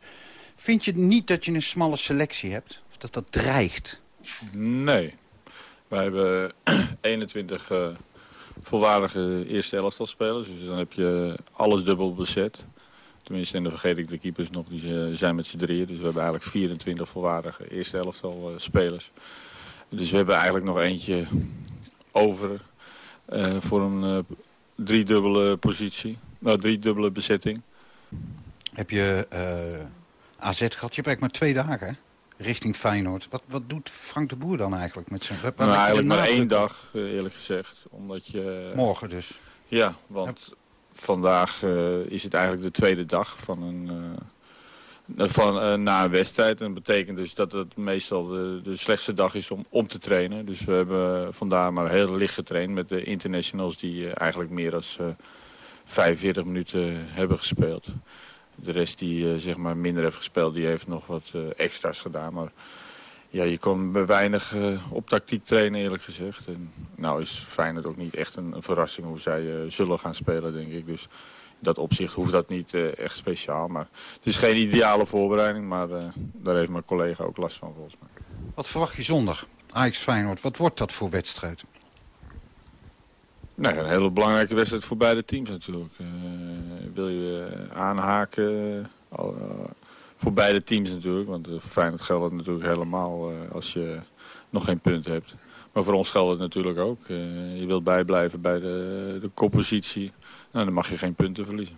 [SPEAKER 20] Vind je niet dat je een smalle selectie hebt? Of dat dat dreigt?
[SPEAKER 10] Nee. Wij hebben 21 uh, volwaardige eerste elftal spelers. Dus dan heb je alles dubbel bezet. Tenminste, en dan vergeet ik de keepers nog. Die zijn met z'n drieën. Dus we hebben eigenlijk 24 volwaardige eerste elftal uh, spelers. Dus we hebben eigenlijk nog eentje over voor een driedubbele positie. Nou, driedubbele bezetting.
[SPEAKER 20] Heb je AZ gehad? Je hebt eigenlijk maar twee dagen, hè? richting Feyenoord. Wat, wat doet Frank de Boer dan eigenlijk met zijn...
[SPEAKER 10] Nou, eigenlijk maar één dag, eerlijk gezegd. Omdat je...
[SPEAKER 20] Morgen dus?
[SPEAKER 10] Ja, want ja. vandaag uh, is het eigenlijk de tweede dag van een... Uh, van, uh, na een wedstrijd. En dat betekent dus dat het meestal de, de slechtste dag is om, om te trainen. Dus we hebben vandaag maar heel licht getraind met de internationals... die eigenlijk meer dan 45 minuten hebben gespeeld. De rest die zeg maar minder heeft gespeeld, die heeft nog wat extra's gedaan. Maar ja, je kon weinig op tactiek trainen eerlijk gezegd. En nou is Feyenoord ook niet echt een, een verrassing hoe zij zullen gaan spelen denk ik. Dus dat opzicht hoeft dat niet echt speciaal. Maar het is geen ideale voorbereiding, maar daar heeft mijn collega ook last van volgens mij.
[SPEAKER 20] Wat verwacht je zondag? Ajax Feyenoord, wat wordt dat voor wedstrijd?
[SPEAKER 10] Nou, een hele belangrijke wedstrijd voor beide teams natuurlijk. Uh, wil je aanhaken voor beide teams natuurlijk. Want voor Feyenoord geldt het natuurlijk helemaal als je nog geen punt hebt. Maar voor ons geldt het natuurlijk ook. je wilt bijblijven bij de, de koppositie. Nou, dan mag je geen punten verliezen.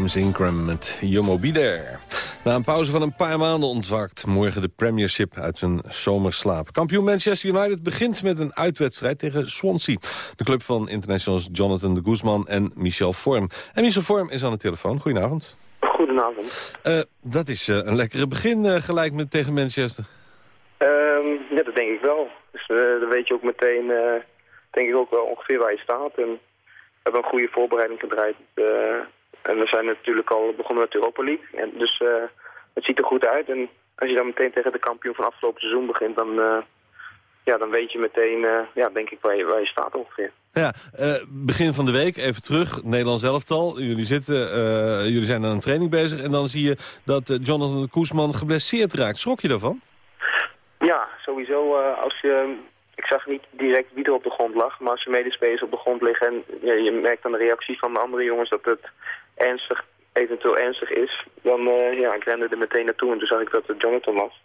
[SPEAKER 7] James Ingram met There. Na een pauze van een paar maanden ontwaakt morgen de Premiership uit zijn zomerslaap. Kampioen Manchester United begint met een uitwedstrijd tegen Swansea. De club van internationals Jonathan de Guzman en Michel Vorm. En Michel Vorm is aan de telefoon. Goedenavond.
[SPEAKER 21] Goedenavond.
[SPEAKER 7] Uh, dat is uh, een lekkere begin uh, gelijk met, tegen Manchester.
[SPEAKER 21] Um, ja, dat denk ik wel. Dus dan weet je ook meteen, denk ik ook wel ongeveer waar je staat. En we hebben een goede voorbereiding gedraaid. En we zijn natuurlijk al begonnen met de Europa League. En dus uh, het ziet er goed uit. En als je dan meteen tegen de kampioen van afgelopen seizoen begint... dan, uh, ja, dan weet je meteen, uh, ja, denk ik, waar je, waar je staat ongeveer.
[SPEAKER 7] Ja, begin van de week, even terug, Nederlands elftal. Jullie, zitten, jullie zijn aan een training bezig. En dan zie je dat Jonathan Koesman geblesseerd raakt. Schrok je daarvan?
[SPEAKER 21] Ja, sowieso. als je ik zag niet direct wie er op de grond lag, maar als je medespelers op de grond liggen en ja, je merkt aan de reactie van de andere jongens dat het ernstig, eventueel ernstig is, dan uh, ja, ik rende er meteen naartoe en toen zag ik dat het Jonathan was.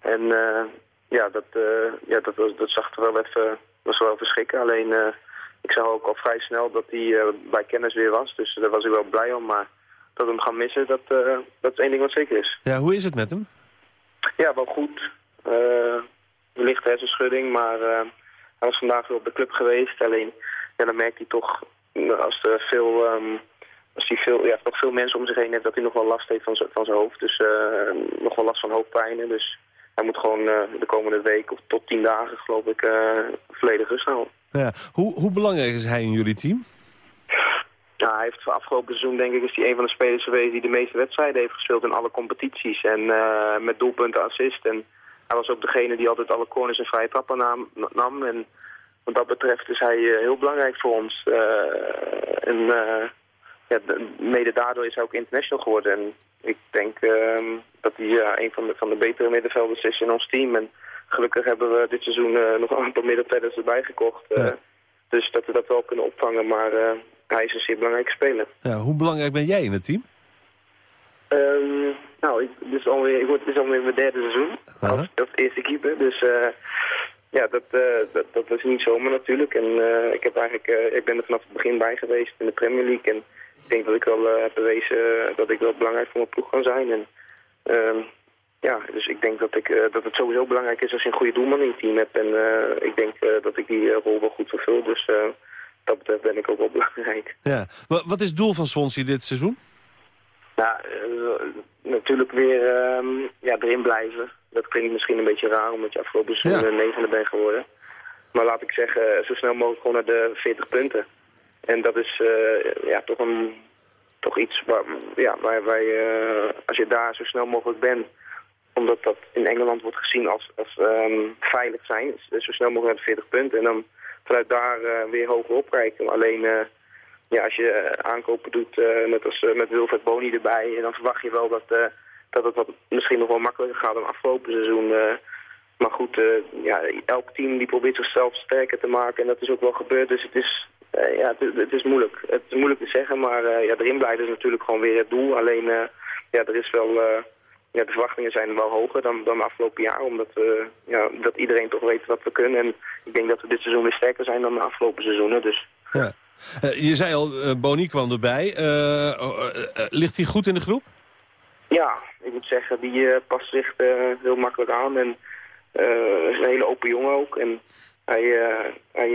[SPEAKER 21] En uh, ja, dat, uh, ja dat, was, dat zag er wel even, was wel verschrikken. Alleen ik zag ook al vrij snel dat hij bij kennis weer was, dus daar was ik wel blij om. Maar dat we hem gaan missen, dat, dat is één ding wat zeker is.
[SPEAKER 7] Ja, hoe is het met hem?
[SPEAKER 21] Ja, wel goed. Een lichte hersenschudding, maar hij was vandaag weer op de club geweest. Alleen, ja, dan merkt hij toch, als er veel... Um, als hij veel, ja, nog veel mensen om zich heen heeft, dat hij nog wel last heeft van, van zijn hoofd. Dus uh, nog wel last van hoofdpijnen. Dus hij moet gewoon uh, de komende week of tot tien dagen, geloof ik, uh, volledig rust houden.
[SPEAKER 7] Ja. Hoe, hoe belangrijk is hij in jullie team?
[SPEAKER 21] Ja, hij heeft afgelopen seizoen, denk ik, is hij een van de spelers geweest die de meeste wedstrijden heeft gespeeld in alle competities. En met doelpunten, assist. En hij was ook degene die altijd alle corners en vrije trappen nam. nam. En wat dat betreft is hij heel belangrijk voor ons. en ja, mede daardoor is hij ook international geworden. En ik denk um, dat hij ja, een van de, van de betere middenvelders is in ons team. En gelukkig hebben we dit seizoen uh, nog een aantal middenvelders erbij gekocht. Ja. Dus dat we dat wel kunnen opvangen. Maar uh, hij is een zeer belangrijke speler.
[SPEAKER 7] Ja, hoe belangrijk ben jij in het team?
[SPEAKER 21] Um, nou, ik, is alweer, ik word, dit is alweer mijn derde seizoen. Als, als eerste keeper. Dus ja, dat, dat, dat is niet zomaar natuurlijk. En ik, heb eigenlijk, ik ben er vanaf het begin bij geweest in de Premier League. En ik denk dat ik wel uh, heb bewezen dat ik wel belangrijk voor mijn ploeg kan zijn. En, uh, ja, dus ik denk dat, ik, uh, dat het sowieso belangrijk is als je een goede doelman in je team hebt. En ik denk dat ik die rol wel goed vervul. Dus dat betreft ben ik ook wel belangrijk.
[SPEAKER 7] Ja. Wat is het doel van Swansea dit seizoen?
[SPEAKER 21] Nou, natuurlijk weer um, ja, erin blijven. Dat klinkt misschien een beetje raar, omdat je afgelopen seizoen ja. negende bent geworden. Maar laat ik zeggen, zo snel mogelijk gewoon naar de 40 punten. En dat is uh, ja, toch, een, toch iets waar, ja, waar, waar je, als je daar zo snel mogelijk bent, omdat dat in Engeland wordt gezien als, als um, veilig zijn, zo snel mogelijk naar de 40 punten. En dan vanuit daar uh, weer hoger opkijken. Alleen ja, als je aankopen doet, net als met Wilfred Boni erbij, dan verwacht je wel dat, dat het wat misschien nog wel makkelijker gaat dan afgelopen seizoen. maar goed, ja, elk team die probeert zichzelf sterker te maken en dat is ook wel gebeurd. Dus het is, ja, het, is moeilijk. Het is moeilijk te zeggen, maar ja, erin blijven is natuurlijk gewoon weer het doel. Alleen, ja, er is wel, ja, de verwachtingen zijn wel hoger dan, dan afgelopen jaar. Omdat ja, dat iedereen toch weet wat we kunnen. En ik denk dat we dit seizoen weer sterker zijn dan de afgelopen seizoenen. Dus.
[SPEAKER 7] Ja. Je zei al, Boni kwam erbij. ligt hij goed in de groep?
[SPEAKER 21] Ja, ik moet zeggen, die past zich heel makkelijk aan. En is een hele open jongen ook. En hij, hij,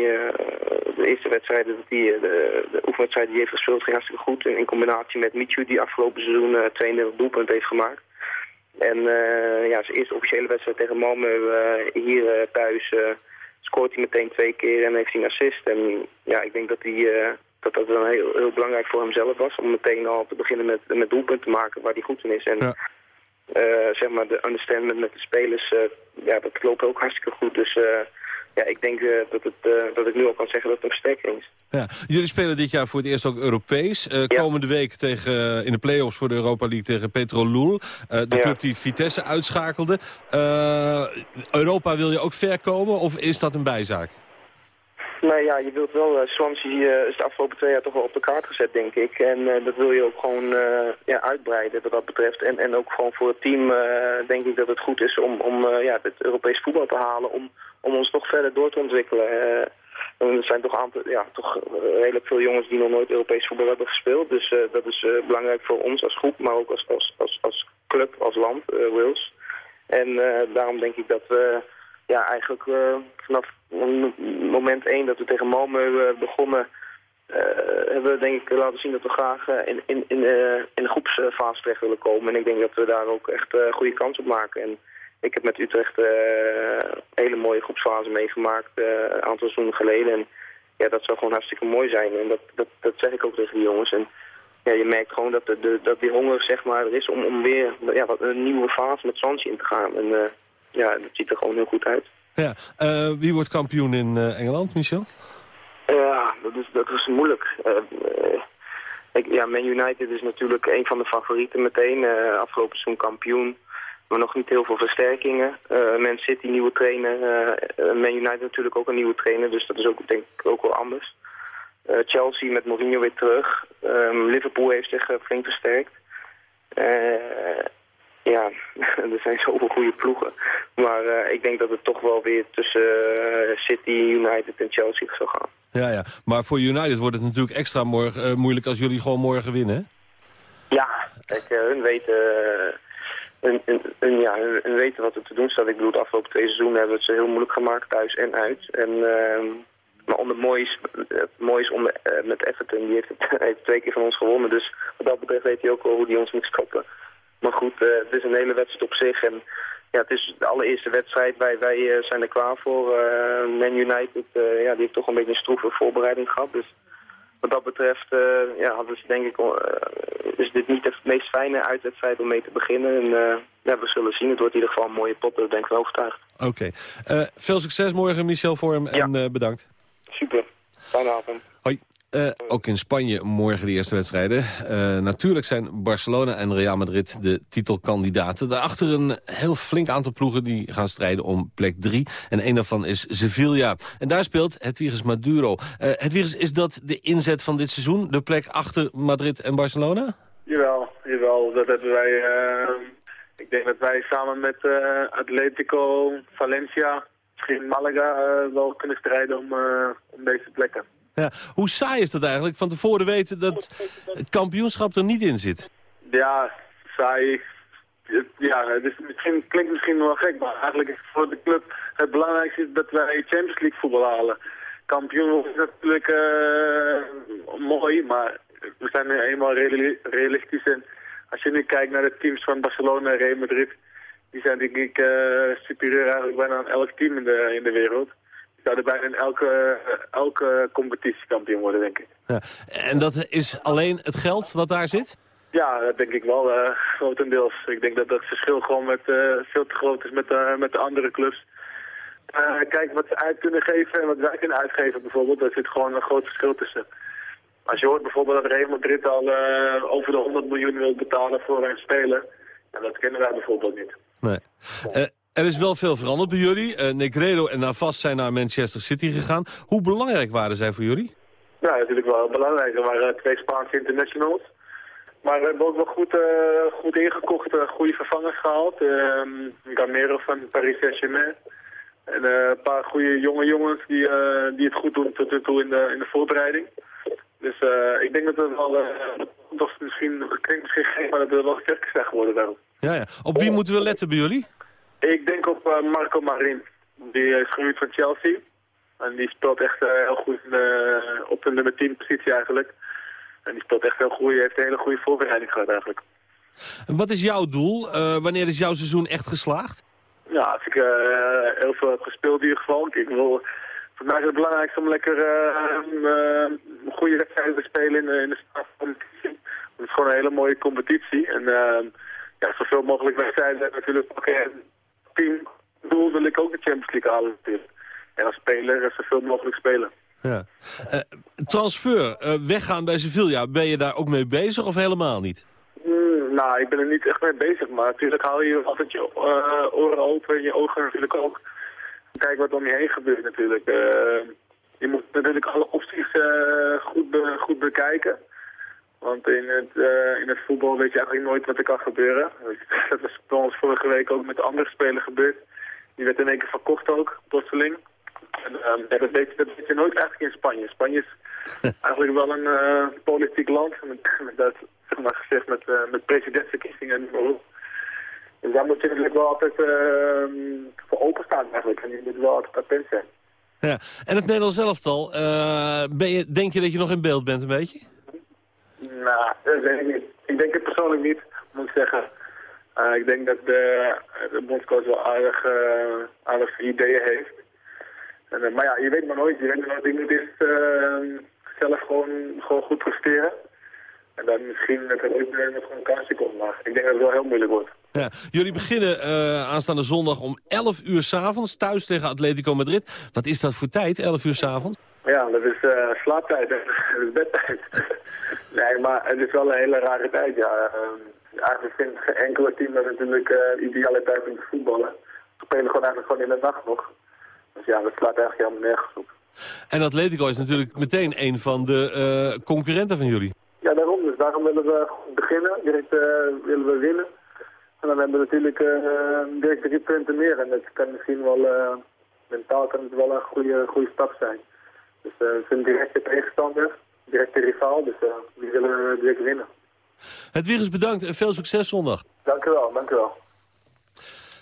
[SPEAKER 21] de eerste wedstrijden, die, de, de oefenwedstrijden die hij heeft gespeeld, ging hartstikke goed. In, in combinatie met Michu, die afgelopen seizoen uh, 32 doelpunten heeft gemaakt. En ja, zijn eerste officiële wedstrijd tegen Malmö hier thuis scoort hij meteen twee keer en heeft hij een assist. En ja, ik denk dat hij, dat, dat wel heel, heel belangrijk voor hemzelf was om meteen al te beginnen met, met doelpunten te maken waar hij goed in is. En, ja. zeg maar, de understanding met de spelers, ja, dat loopt ook hartstikke goed. Dus ja, ik denk uh, dat, het, uh, dat ik nu al kan zeggen dat het een versterking is.
[SPEAKER 7] Ja. Jullie spelen dit jaar voor het eerst ook Europees. Uh, ja. Komende week tegen, in de play-offs voor de Europa League tegen Petro Lul. de ja. club die Vitesse uitschakelde. Europa wil je ook ver komen of is dat een bijzaak?
[SPEAKER 21] Nou ja, je wilt wel, Swansea is de afgelopen twee jaar toch wel op de kaart gezet, denk ik. En dat wil je ook gewoon ja, uitbreiden wat dat betreft. En, en ook gewoon voor het team denk ik dat het goed is om, om ja, het Europees voetbal te halen. Om, om ons nog verder door te ontwikkelen. En er zijn toch, aantal, ja, toch redelijk veel jongens die nog nooit Europees voetbal hebben gespeeld. Dus dat is belangrijk voor ons als groep, maar ook als, als, als, club, als land, Wales. En daarom denk ik dat we ja, eigenlijk vanaf moment één dat we tegen Malmö begonnen... hebben we denk ik laten zien dat we graag in, in, in, in de groepsfase terecht willen komen. En ik denk dat we daar ook echt goede kans op maken. En ik heb met Utrecht een hele mooie groepsfase meegemaakt een aantal seizoenen geleden. En ja, dat zou gewoon hartstikke mooi zijn. En dat, dat, dat zeg ik ook tegen de jongens. En ja, je merkt gewoon dat, de, de, dat die honger zeg maar, er is om, om weer ja, wat, een nieuwe fase met Sanchi in te gaan. En uh, ja, dat ziet er gewoon heel goed uit.
[SPEAKER 7] Ja, wie wordt kampioen in Engeland, Michel?
[SPEAKER 21] Ja, dat is, dat is moeilijk. Ik, ja, Man United is natuurlijk een van de favorieten meteen. afgelopen seizoen kampioen. Maar nog niet heel veel versterkingen. Man City, nieuwe trainer. Man United natuurlijk ook een nieuwe trainer. Dus dat is ook denk ik ook wel anders. Uh, Chelsea met Mourinho weer terug. Um, Liverpool heeft zich flink versterkt. Ja, er zijn zoveel goede ploegen. Maar ik denk dat het toch wel weer tussen City, United en Chelsea zal gaan.
[SPEAKER 7] Ja, ja. Maar voor United wordt het natuurlijk extra morgen, moeilijk als jullie gewoon morgen winnen, hè?
[SPEAKER 21] Ja, kijk, hun weten... Hun, hun, ja, hun weten wat er te doen staat. Ik bedoel, de afgelopen twee seizoenen hebben we het ze heel moeilijk gemaakt, thuis en uit. En ehm, maar onder Moois, moois onder, uh, met Everton, die heeft, het, heeft twee keer van ons gewonnen. Dus wat dat betreft weet hij ook wel hoe die ons moet stoppen. Maar goed, uh, het is een hele wedstrijd op zich. En ja, het is de allereerste wedstrijd. Wij, wij uh, zijn er klaar voor. Man United, ja, die heeft toch een beetje een stroeve voorbereiding gehad. Dus wat dat betreft ja, dus denk ik, is dit niet de meest fijne uitwedstrijd om mee te beginnen. En ja, we zullen zien. Het wordt in ieder geval een mooie pot, daar ben ik wel overtuigd.
[SPEAKER 7] Oké. Okay. veel succes morgen, Michel Vorm. En ja. bedankt.
[SPEAKER 21] Super. Fijne avond.
[SPEAKER 7] Hoi. Uh, ook in Spanje morgen de eerste wedstrijden. Uh, natuurlijk zijn Barcelona en Real Madrid de titelkandidaten. Daarachter een heel flink aantal ploegen die gaan strijden om plek 3. En een daarvan is Sevilla. En daar speelt Hedwiges Maduro. Uh, Hedwiges, is dat de inzet van dit seizoen? De plek achter Madrid en Barcelona?
[SPEAKER 22] Jawel, jawel. Dat hebben wij... ik denk dat wij samen met Atletico, Valencia misschien Malaga wel kunnen strijden om, om deze plekken.
[SPEAKER 7] Ja, hoe saai is dat eigenlijk? Van tevoren weten dat het kampioenschap er niet in zit.
[SPEAKER 22] Ja, saai. Ja, het is misschien, klinkt misschien wel gek, maar eigenlijk is voor de club het belangrijkste dat wij Champions League voetbal halen. Kampioen is natuurlijk uh, mooi, maar we zijn nu eenmaal realistisch. En als je nu kijkt naar de teams van Barcelona en Real Madrid die zijn denk ik uh, superieur eigenlijk bijna aan elk team in de, in de wereld. Die zouden bijna in elke, elke competitie kampioen worden, denk ik.
[SPEAKER 7] Ja. En dat is alleen het geld wat daar zit?
[SPEAKER 22] Ja, dat denk ik wel, uh, grotendeels. Ik denk dat dat verschil gewoon met, uh, veel te groot is met, uh, met de andere clubs. kijk, wat ze uit kunnen geven en wat wij kunnen uitgeven bijvoorbeeld, daar zit gewoon een groot verschil tussen. Als je hoort bijvoorbeeld dat Real Madrid al over de 100 miljoen wil betalen voor een speler, en dat kennen wij bijvoorbeeld niet.
[SPEAKER 7] Nee. Er is wel veel veranderd bij jullie. Uh, Negredo en Navas zijn naar Manchester City gegaan. Hoe belangrijk waren zij voor jullie?
[SPEAKER 22] Ja, natuurlijk wel belangrijk. Er waren twee Spaanse internationals. Maar we hebben ook wel goed, uh, goed ingekocht, goede vervangers gehaald. Uh, Gamero van Paris Saint-Germain. En een paar goede jonge jongens die, die het goed doen tot nu toe in de, in de voorbereiding. Dus ik denk dat het wel, dat misschien, klinkt misschien geen, maar dat we wel sterker zijn geworden daarop.
[SPEAKER 7] Ja, ja. Op wie moeten we letten bij jullie?
[SPEAKER 22] Ik denk op uh, Marco Marin. Die is gehuurd van Chelsea. En die speelt echt uh, heel goed uh, op de nummer 10 positie eigenlijk. En die speelt echt heel goed. Hij heeft een hele goede voorbereiding gehad eigenlijk.
[SPEAKER 7] Wat is jouw doel? wanneer is jouw seizoen echt geslaagd?
[SPEAKER 22] Ja, als ik heel veel heb gespeeld in ieder geval. Ik wil, voor mij is het belangrijkste om lekker een goede wedstrijden te spelen in, in de competitie. Het is gewoon een hele mooie competitie. En ja, zoveel mogelijk wedstrijden natuurlijk pakken. Team doel wil ik ook de Champions League halen. En als speler zoveel mogelijk spelen.
[SPEAKER 7] Ja. Uh, transfer, uh, weggaan bij Sevilla, ben je daar ook mee bezig of helemaal niet?
[SPEAKER 22] Mm, nou, ik ben er niet echt mee bezig, maar natuurlijk hou je altijd je uh, oren open en je ogen natuurlijk ook. Kijk wat om je heen gebeurt natuurlijk. je moet natuurlijk alle opties goed, be goed bekijken. Want in het, uh, in het voetbal weet je eigenlijk nooit wat er kan gebeuren. Dat was bij ons vorige week ook met de andere speler gebeurd. Die werd in één keer verkocht ook, plotseling. En, ehm, ja, dat, weet, dat weet je nooit eigenlijk in Spanje. Spanje is eigenlijk wel een eh, politiek land. Met, met dat, zeg maar gezegd, met, uh, met presidentsverkiezingen en. Dus daar moet je natuurlijk wel altijd ehm, voor openstaan eigenlijk. En je moet wel altijd attent zijn.
[SPEAKER 7] Ja. En het Nederlands elftal, ben je, denk je dat je nog in beeld bent een beetje?
[SPEAKER 22] Nou, dat weet ik niet. Ik denk het persoonlijk niet, moet ik zeggen. Uh, ik denk dat de, de bondscoach wel aardig, aardig ideeën heeft. En, maar ja, je weet maar nooit. Je weet maar nooit. Ik moet eerst zelf gewoon, gewoon goed presteren. En dan misschien dat er ooit nog een. Maar ik denk dat het wel heel moeilijk wordt.
[SPEAKER 7] Ja. Jullie beginnen aanstaande zondag om 11 uur s'avonds thuis tegen Atletico Madrid. Wat is dat voor tijd, 11 uur s'avonds?
[SPEAKER 22] Ja, dat is uh, slaaptijd. dat is bedtijd. nee, maar het is wel een hele rare tijd, ja. Uh, eigenlijk vindt geen enkele team dat natuurlijk uh, ideale tijd om te voetballen. We spelen gewoon eigenlijk gewoon in de nacht nog. Dus ja, dat slaat eigenlijk helemaal nergens op.
[SPEAKER 7] En Atletico is natuurlijk meteen een van de concurrenten van jullie.
[SPEAKER 22] Ja, daarom. Dus daarom willen we beginnen. Direct willen we winnen. En dan hebben we natuurlijk direct drie punten meer. En dat kan misschien wel, mentaal kan het wel een goede, goede stap zijn. Dus uh, het is een directe tegenstander, directe rivaal. Dus die willen we direct winnen.
[SPEAKER 7] Het virus bedankt en veel succes zondag.
[SPEAKER 22] Dank u wel, dank u wel.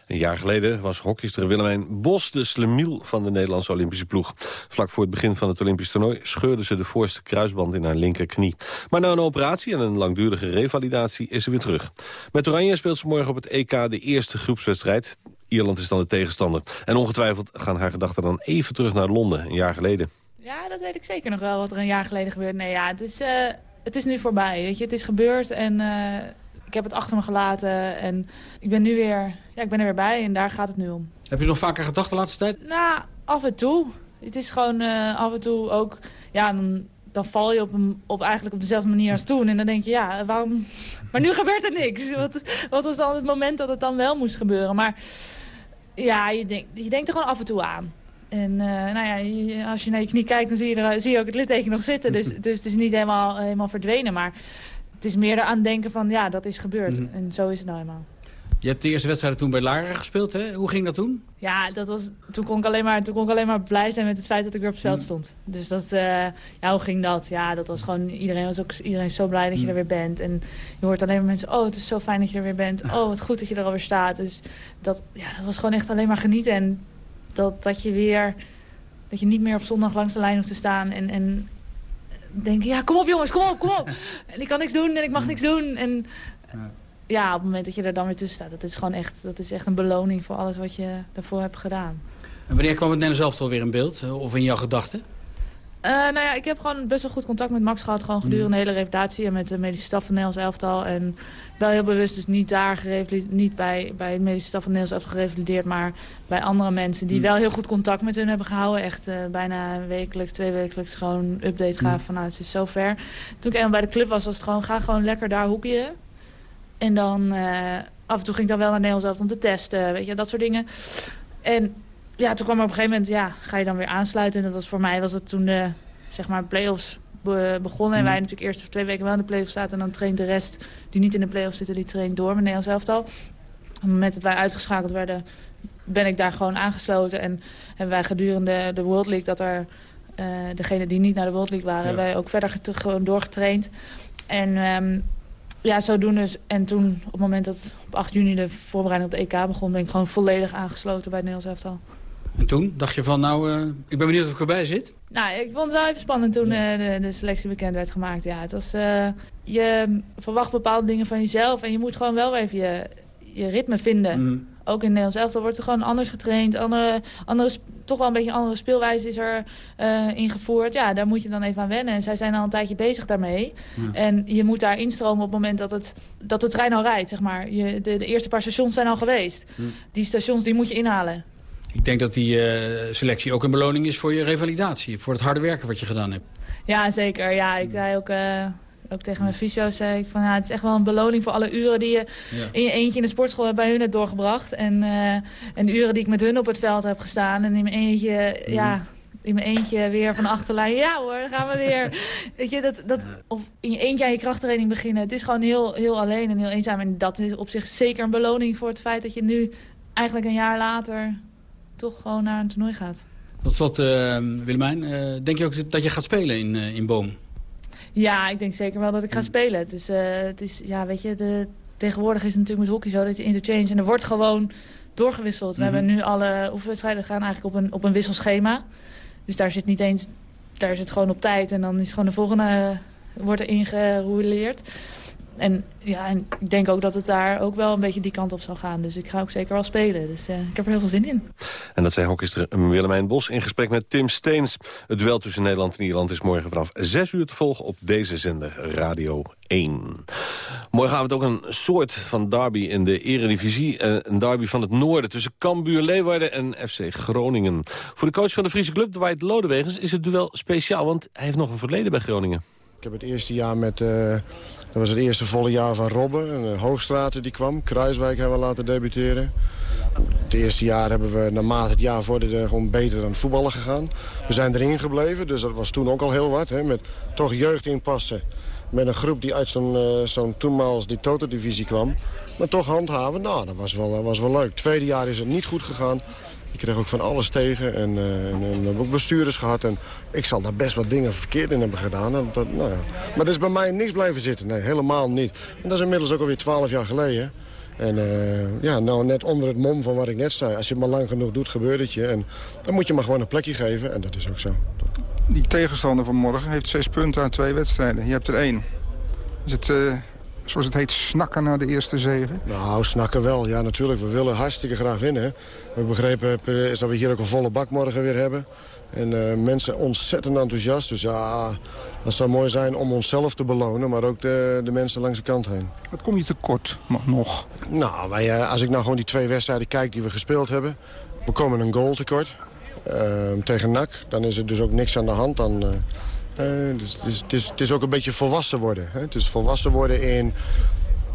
[SPEAKER 7] Een jaar geleden was hockeyster Willemijn Bos de slemiel van de Nederlandse Olympische ploeg. Vlak voor het begin van het Olympisch toernooi scheurde ze de voorste kruisband in haar linkerknie. Maar na een operatie en een langdurige revalidatie is ze weer terug. Met Oranje speelt ze morgen op het EK de eerste groepswedstrijd. Ierland is dan de tegenstander. En ongetwijfeld gaan haar gedachten dan even terug naar Londen, een jaar geleden.
[SPEAKER 23] Ja, dat weet ik zeker nog wel, wat er een jaar geleden gebeurde. Nee, ja, het is, uh, het is nu voorbij, weet je. Het is gebeurd en... Uh ik heb het achter me gelaten en ik ben nu weer, ja, ik ben er weer bij en daar gaat het nu om.
[SPEAKER 24] Heb je nog vaker gedacht de laatste tijd?
[SPEAKER 23] Nou, af en toe. Het is gewoon uh, af en toe ook, ja, dan, dan val je op, een, op eigenlijk op dezelfde manier als toen. En dan denk je, ja, waarom... Maar nu gebeurt er niks. Wat, wat was dan het moment dat het dan wel moest gebeuren? Maar ja, je, denkt je denkt er gewoon af en toe aan. En uh, nou ja, als je naar je knie kijkt, dan zie je, er, zie je ook het litteken nog zitten. Dus, dus het is niet helemaal, helemaal verdwenen. Maar het is meer aan denken van, ja, dat is gebeurd. Mm -hmm. En zo is het nou eenmaal.
[SPEAKER 24] Je hebt de eerste wedstrijd toen bij Laren gespeeld, hè? Hoe ging dat toen?
[SPEAKER 23] Ja, dat was, toen, kon ik alleen maar, toen kon ik alleen maar blij zijn met het feit dat ik weer op het veld stond. Dus dat, uh, ja, hoe ging dat? Ja, dat was gewoon, iedereen was ook iedereen zo blij dat je er weer bent. En je hoort alleen maar mensen, oh, het is zo fijn dat je er weer bent. Oh, wat goed dat je er alweer staat. Dus dat, ja, dat was gewoon echt alleen maar genieten. En dat, dat je weer, dat je niet meer op zondag langs de lijn hoeft te staan en, en denken, ja, kom op jongens, kom op, kom op. En ik kan niks doen en ik mag niks doen. En ja, op het moment dat je er dan weer tussen staat, dat is gewoon echt, dat is echt een beloning voor alles wat je daarvoor hebt gedaan.
[SPEAKER 24] En wanneer kwam het Nederlands zelf weer in beeld? Of in jouw gedachten?
[SPEAKER 23] Uh, nou ja, ik heb gewoon best wel goed contact met Max gehad. Gewoon gedurende de hele reputatie en met de medische staf van Nederlands elftal. En wel heel bewust dus niet daar niet bij, bij het medische staf van Nederlands elftal gerevalideerd. Maar bij andere mensen die wel heel goed contact met hun hebben gehouden. Echt uh, bijna wekelijks, twee wekelijks gewoon update gaven van nou het is zover. Toen ik eenmaal bij de club was, was het gewoon ga gewoon lekker daar hoekje. En dan uh, af en toe ging ik dan wel naar Nederlands elftal om te testen. Weet je, dat soort dingen. En ja, toen kwam er op een gegeven moment, ja, ga je dan weer aansluiten. En dat was voor mij was het toen de zeg maar, play-offs be begonnen. En wij natuurlijk eerst of twee weken wel in de play-offs zaten. En dan traint de rest die niet in de play-offs zitten, die traint door met Nederlands elftal. Op het moment dat wij uitgeschakeld werden, ben ik daar gewoon aangesloten. En hebben wij gedurende de World League dat er uh, degenen die niet naar de World League waren, ja. wij ook verder gewoon doorgetraind. En um, ja, zodoende. En toen, op het moment dat op 8 juni de voorbereiding op de EK begon... ben ik gewoon volledig aangesloten bij het Nederlands elftal.
[SPEAKER 24] En toen dacht je van, nou, uh, ik ben benieuwd of ik erbij zit?
[SPEAKER 23] Nou, ik vond het wel even spannend toen uh, de, de, selectie bekend werd gemaakt. Ja, het was, uh, je verwacht bepaalde dingen van jezelf en je moet gewoon wel even je, je ritme vinden. Mm. Ook in Nederlands elftal wordt er gewoon anders getraind. Andere, andere, toch wel een beetje een andere speelwijze is er ingevoerd. Ja, daar moet je dan even aan wennen. En zij zijn al een tijdje bezig daarmee. Ja. En je moet daar instromen op het moment dat, het, dat de trein al rijdt, zeg maar. Je, de, de eerste paar stations zijn al geweest. Mm. Die stations die moet je inhalen.
[SPEAKER 24] Ik denk dat die uh, selectie ook een beloning is voor je revalidatie. Voor het harde werken wat je gedaan hebt.
[SPEAKER 23] Ja, zeker. Ja, ik zei ook, uh, ook tegen mijn fysio, zei ik van, ja, het is echt wel een beloning voor alle uren die je ja. in je eentje in de sportschool bij hun hebt doorgebracht. En, uh, en de uren die ik met hun op het veld heb gestaan. En in mijn eentje, mm. ja, in mijn eentje weer van de achterlijn. Ja hoor, dan gaan we weer. Weet je, dat, dat, of in je eentje aan je krachttraining beginnen. Het is gewoon heel, heel alleen en heel eenzaam. En dat is op zich zeker een beloning voor het feit dat je nu eigenlijk een jaar later toch gewoon naar een toernooi gaat.
[SPEAKER 24] Tot slot, uh, Willemijn, uh, denk je ook dat je gaat spelen in, uh, in Boom?
[SPEAKER 23] Ja, ik denk zeker wel dat ik ga spelen. Het is, het is ja, weet je, de, tegenwoordig is het natuurlijk met hockey zo dat je interchange... en er wordt gewoon doorgewisseld. We
[SPEAKER 24] Mhm.
[SPEAKER 23] hebben nu alle oefenwedstrijden gaan eigenlijk op een, op een wisselschema. Dus daar zit niet eens, daar het gewoon op tijd en dan is gewoon de volgende, wordt er ingerouleerd. En ja, en ik denk ook dat het daar ook wel een beetje die kant op zal gaan. Dus ik ga ook zeker wel spelen. Dus uh, ik heb er heel veel zin in.
[SPEAKER 7] En dat zei hockeyster Willemijn Bos in gesprek met Tim Steens. Het duel tussen Nederland en Ierland is morgen vanaf 6 uur te volgen op deze zender Radio 1. Morgenavond ook een soort van derby in de eredivisie. Uh, een derby van het noorden tussen Cambuur, Leeuwarden en FC Groningen. Voor de coach van de Friese club, Dwight Lodewegens, is het duel speciaal. Want hij heeft nog een verleden bij Groningen.
[SPEAKER 25] Ik heb het eerste jaar met... Uh... Dat was het eerste volle jaar van Robben. En, uh, Hoogstraten die kwam. Kruiswijk hebben we laten debuteren. Het eerste jaar hebben we naarmate het jaar vorderde gewoon beter aan het voetballen gegaan. We zijn erin gebleven, dus dat was toen ook al heel wat. Hè, met toch jeugd inpassen. Met een groep die uit zo'n uh, zo toenmaals die kwam. Maar toch handhaven, nou, dat was wel, was wel leuk. Tweede jaar is het niet goed gegaan. Ik kreeg ook van alles tegen en, uh, en, en hebben ook bestuurders gehad. En ik zal daar best wat dingen verkeerd in hebben gedaan. Dat, dat, nou ja. Maar dat is bij mij niks blijven zitten. Nee, helemaal niet. En dat is inmiddels ook alweer twaalf jaar geleden. En uh, ja, nou net onder het mom van wat ik net zei. Als je het maar lang genoeg doet, gebeurt het je. En dan moet je maar gewoon een plekje geven. En dat is ook zo.
[SPEAKER 26] Die tegenstander van morgen heeft zes punten uit twee wedstrijden. Je hebt er één. Is het... Uh zoals het heet, snakken naar de eerste zegen?
[SPEAKER 25] Nou, snakken wel. Ja, natuurlijk. We willen hartstikke graag winnen. We begrepen is dat we hier ook een volle bak morgen weer hebben. En uh, mensen ontzettend enthousiast. Dus ja, dat zou mooi zijn om onszelf te belonen. Maar ook de, de mensen langs de kant heen.
[SPEAKER 26] Wat kom je tekort nog?
[SPEAKER 25] Nou, wij, uh, als ik nou gewoon die twee wedstrijden kijk die we gespeeld hebben. We komen een goal tekort. Uh, tegen NAC. Dan is er dus ook niks aan de hand. Dan... Uh, dus, dus, het, is, ook een beetje volwassen worden. Het is volwassen worden in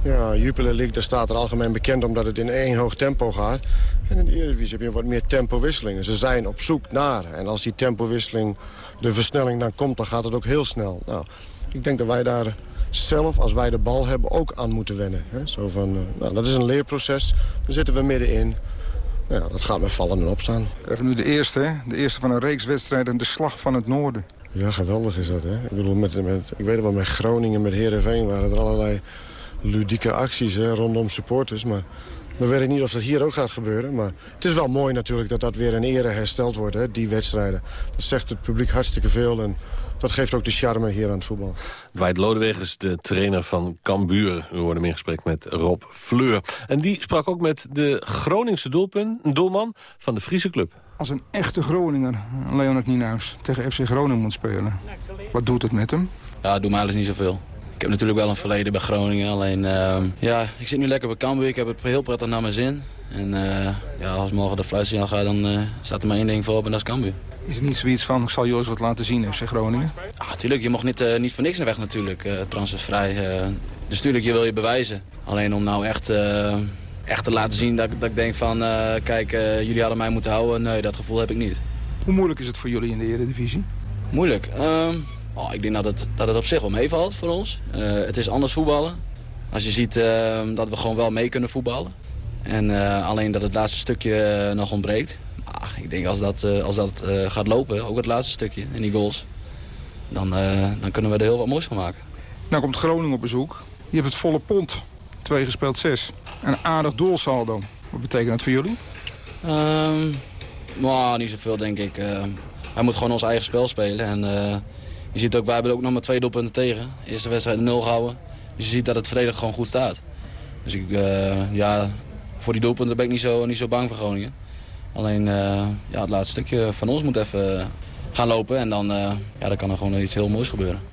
[SPEAKER 25] ja, Jupiler League. Daar staat er algemeen bekend omdat het in één hoog tempo gaat. En in de Eredivisie heb je wat meer tempowisselingen. Ze zijn op zoek naar. En als die tempowisseling, de versnelling dan komt, dan gaat het ook heel snel. Nou, ik denk dat wij daar zelf, als wij de bal hebben, ook aan moeten wennen. Hè? Zo van, uh, nou, dat is een leerproces. Daar zitten we middenin. Nou, dat gaat met vallen en opstaan.
[SPEAKER 26] We krijgen nu de eerste, hè? de eerste van een reeks wedstrijden, de slag van het noorden.
[SPEAKER 25] Ja, geweldig is dat. Hè? Ik bedoel, met, met, ik weet wel, met Groningen, met Heerenveen waren er allerlei ludieke acties hè, rondom supporters. Maar dan weet ik niet of dat hier ook gaat gebeuren. Maar het is wel mooi natuurlijk dat dat weer in ere hersteld wordt, hè, die wedstrijden. Dat zegt het publiek hartstikke veel en dat geeft ook de charme hier aan het voetbal.
[SPEAKER 7] Dwight Lodewegers, de trainer van Cambuur. We worden in gesprek met Rob Fleur. En die sprak ook met de Groningse doelpunt, doelman van de Friese club.
[SPEAKER 26] Als een echte Groninger, Leonard Nienhuis, tegen FC Groningen moet spelen. Wat doet het met hem?
[SPEAKER 27] Ja, het doet me eigenlijk niet zoveel. Ik heb natuurlijk wel een verleden bij Groningen. Alleen, uh, ja, ik zit nu lekker bij Cambuur. Ik heb het heel prettig naar mijn zin. En uh, ja, als morgen de fluitsignaal gaat, dan uh, staat er maar één ding voor op en dat is Cambuur.
[SPEAKER 26] Is het niet zoiets van, ik zal eens wat laten zien, FC Groningen?
[SPEAKER 27] Natuurlijk. Je mocht niet, uh, niet voor niks naar weg natuurlijk, transfervrij. Dus natuurlijk, je wil je bewijzen. Alleen om nou echt, echt te laten zien dat, dat ik denk van... kijk, jullie hadden mij moeten houden. Nee, dat gevoel heb ik niet.
[SPEAKER 26] Hoe moeilijk is het voor jullie in de Eredivisie?
[SPEAKER 27] Moeilijk? Um, oh, ik denk dat het, dat het op zich wel meevalt voor ons. het is anders voetballen. Als je ziet dat we gewoon wel mee kunnen voetballen. En alleen dat het laatste stukje nog ontbreekt. Ah, ik denk als dat, als dat gaat lopen, ook het laatste stukje in die goals... dan, uh, dan kunnen we er heel wat moois van maken.
[SPEAKER 26] Nou komt Groningen op bezoek. Je hebt het volle pond. Twee gespeeld zes. Een aardig doelsaldo. Wat betekent dat voor jullie?
[SPEAKER 27] Um, nou, niet zoveel denk ik. wij moeten gewoon ons eigen spel spelen. En je ziet ook, wij hebben ook nog maar twee doelpunten tegen. Eerste wedstrijd 0 gehouden. Dus je ziet dat het verdedig gewoon goed staat. Dus ik, ja, voor die doelpunten ben ik niet zo, niet zo bang voor Groningen. Alleen uh, ja, het laatste stukje van ons moet even gaan lopen. En dan, uh, ja, dan kan er gewoon iets heel moois gebeuren.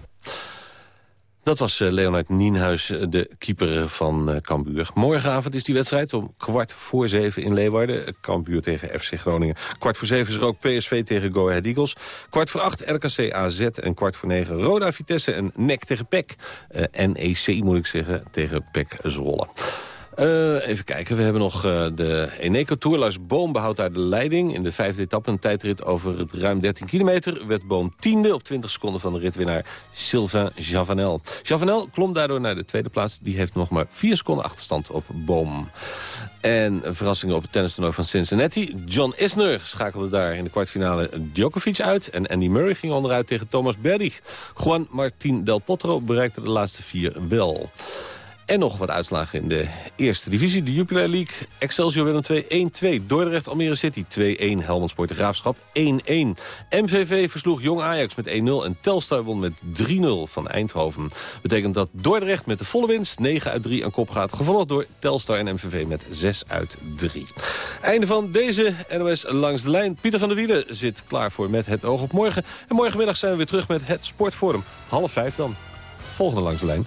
[SPEAKER 7] Dat was uh, Leonard Nienhuis, de keeper van uh, Cambuur. Morgenavond is die wedstrijd om kwart voor zeven in Leeuwarden. Cambuur tegen FC Groningen. Kwart voor zeven is er ook PSV tegen Go Ahead Eagles. Kwart voor acht RKC AZ en kwart voor negen Roda Vitesse en NEC tegen PEC. NEC moet ik zeggen, tegen PEC Zwolle. Uh, even kijken, we hebben nog uh, de Eneco Tour. Lars Boom behoudt daar de leiding. In de vijfde etappe een tijdrit over het ruim 13 kilometer... werd Boom tiende op 20 seconden van de ritwinnaar Sylvain Javanel. Javanel klom daardoor naar de tweede plaats. Die heeft nog maar 4 seconden achterstand op Boom. En verrassingen op het tennistoernooi van Cincinnati. John Isner schakelde daar in de kwartfinale Djokovic uit. En Andy Murray ging onderuit tegen Thomas Berdych. Juan Martín Del Potro bereikte de laatste vier wel. En nog wat uitslagen in de eerste divisie. De Jupiler League. Excelsior Willem 2 1-2. Dordrecht Almere City 2-1. Helmond Sport Graafschap 1-1. MVV versloeg Jong Ajax met 1-0. En Telstar won met 3-0 van Eindhoven. Betekent dat Dordrecht met de volle winst 9 uit 3 aan kop gaat. Gevolgd door Telstar en MVV met 6 uit 3. Einde van deze NOS Langs de Lijn. Pieter van der Wielen zit klaar voor met het oog op morgen. En morgenmiddag zijn we weer terug met het Sportforum. Half vijf dan. Volgende Langs de Lijn.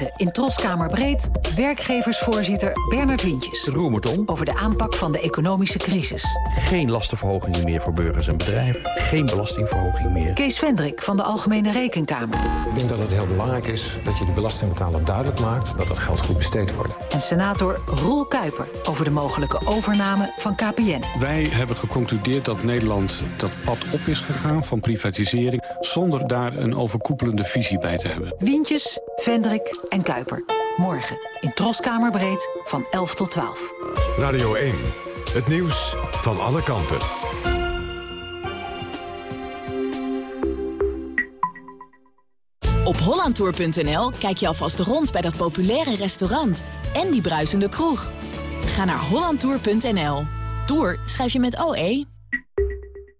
[SPEAKER 1] Morgen in Troskamer Breed, werkgeversvoorzitter Bernard Wientjes.
[SPEAKER 28] Roermerton.
[SPEAKER 1] Over de aanpak van de economische crisis.
[SPEAKER 28] Geen lastenverhogingen meer voor burgers en bedrijven. Geen belastingverhoging meer.
[SPEAKER 1] Kees Vendrik van de Algemene Rekenkamer.
[SPEAKER 29] Ik denk dat het heel belangrijk is dat je de belastingbetaler duidelijk maakt... dat dat geld goed besteed wordt.
[SPEAKER 1] En senator Roel Kuiper over de mogelijke overname van KPN.
[SPEAKER 24] Wij hebben geconcludeerd dat Nederland dat pad op is gegaan van privatisering... zonder daar een overkoepelende visie bij te hebben.
[SPEAKER 1] Wientjes, Vendrik en Kuiper. Morgen in Troskamerbreed van 11 tot 12.
[SPEAKER 3] Radio 1. Het nieuws van alle kanten.
[SPEAKER 30] Op hollandtour.nl kijk je alvast rond bij dat populaire restaurant en die bruisende kroeg. Ga naar hollandtour.nl. Tour schrijf je met OE.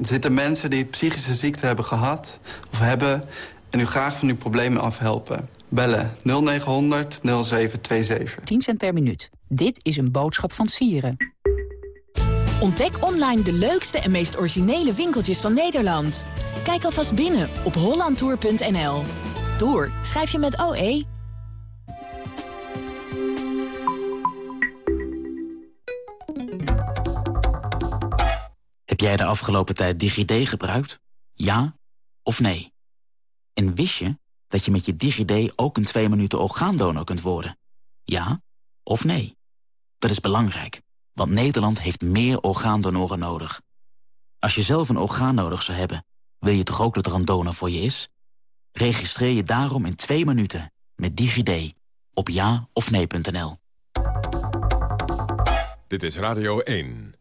[SPEAKER 31] Zitten mensen die psychische ziekte hebben gehad of hebben... en u graag van uw problemen afhelpen. Bellen 0900 0727.
[SPEAKER 30] 10 cent per minuut. Dit is een boodschap van Sieren. Ontdek online de leukste en meest originele winkeltjes van Nederland. Kijk alvast binnen op hollandtour.nl. Tour schrijf je met OE.
[SPEAKER 32] Heb jij de afgelopen tijd DigiD gebruikt? Ja of nee? En wist je dat je met je DigiD ook een 2 minuten orgaandonor kunt worden? Ja of nee? Dat is belangrijk, want Nederland heeft meer orgaandonoren nodig. Als je zelf een orgaan nodig zou hebben, wil je toch ook dat er een donor voor je is? Registreer je daarom in 2 minuten met DigiD op ja of nee.nl.
[SPEAKER 3] Dit is Radio 1.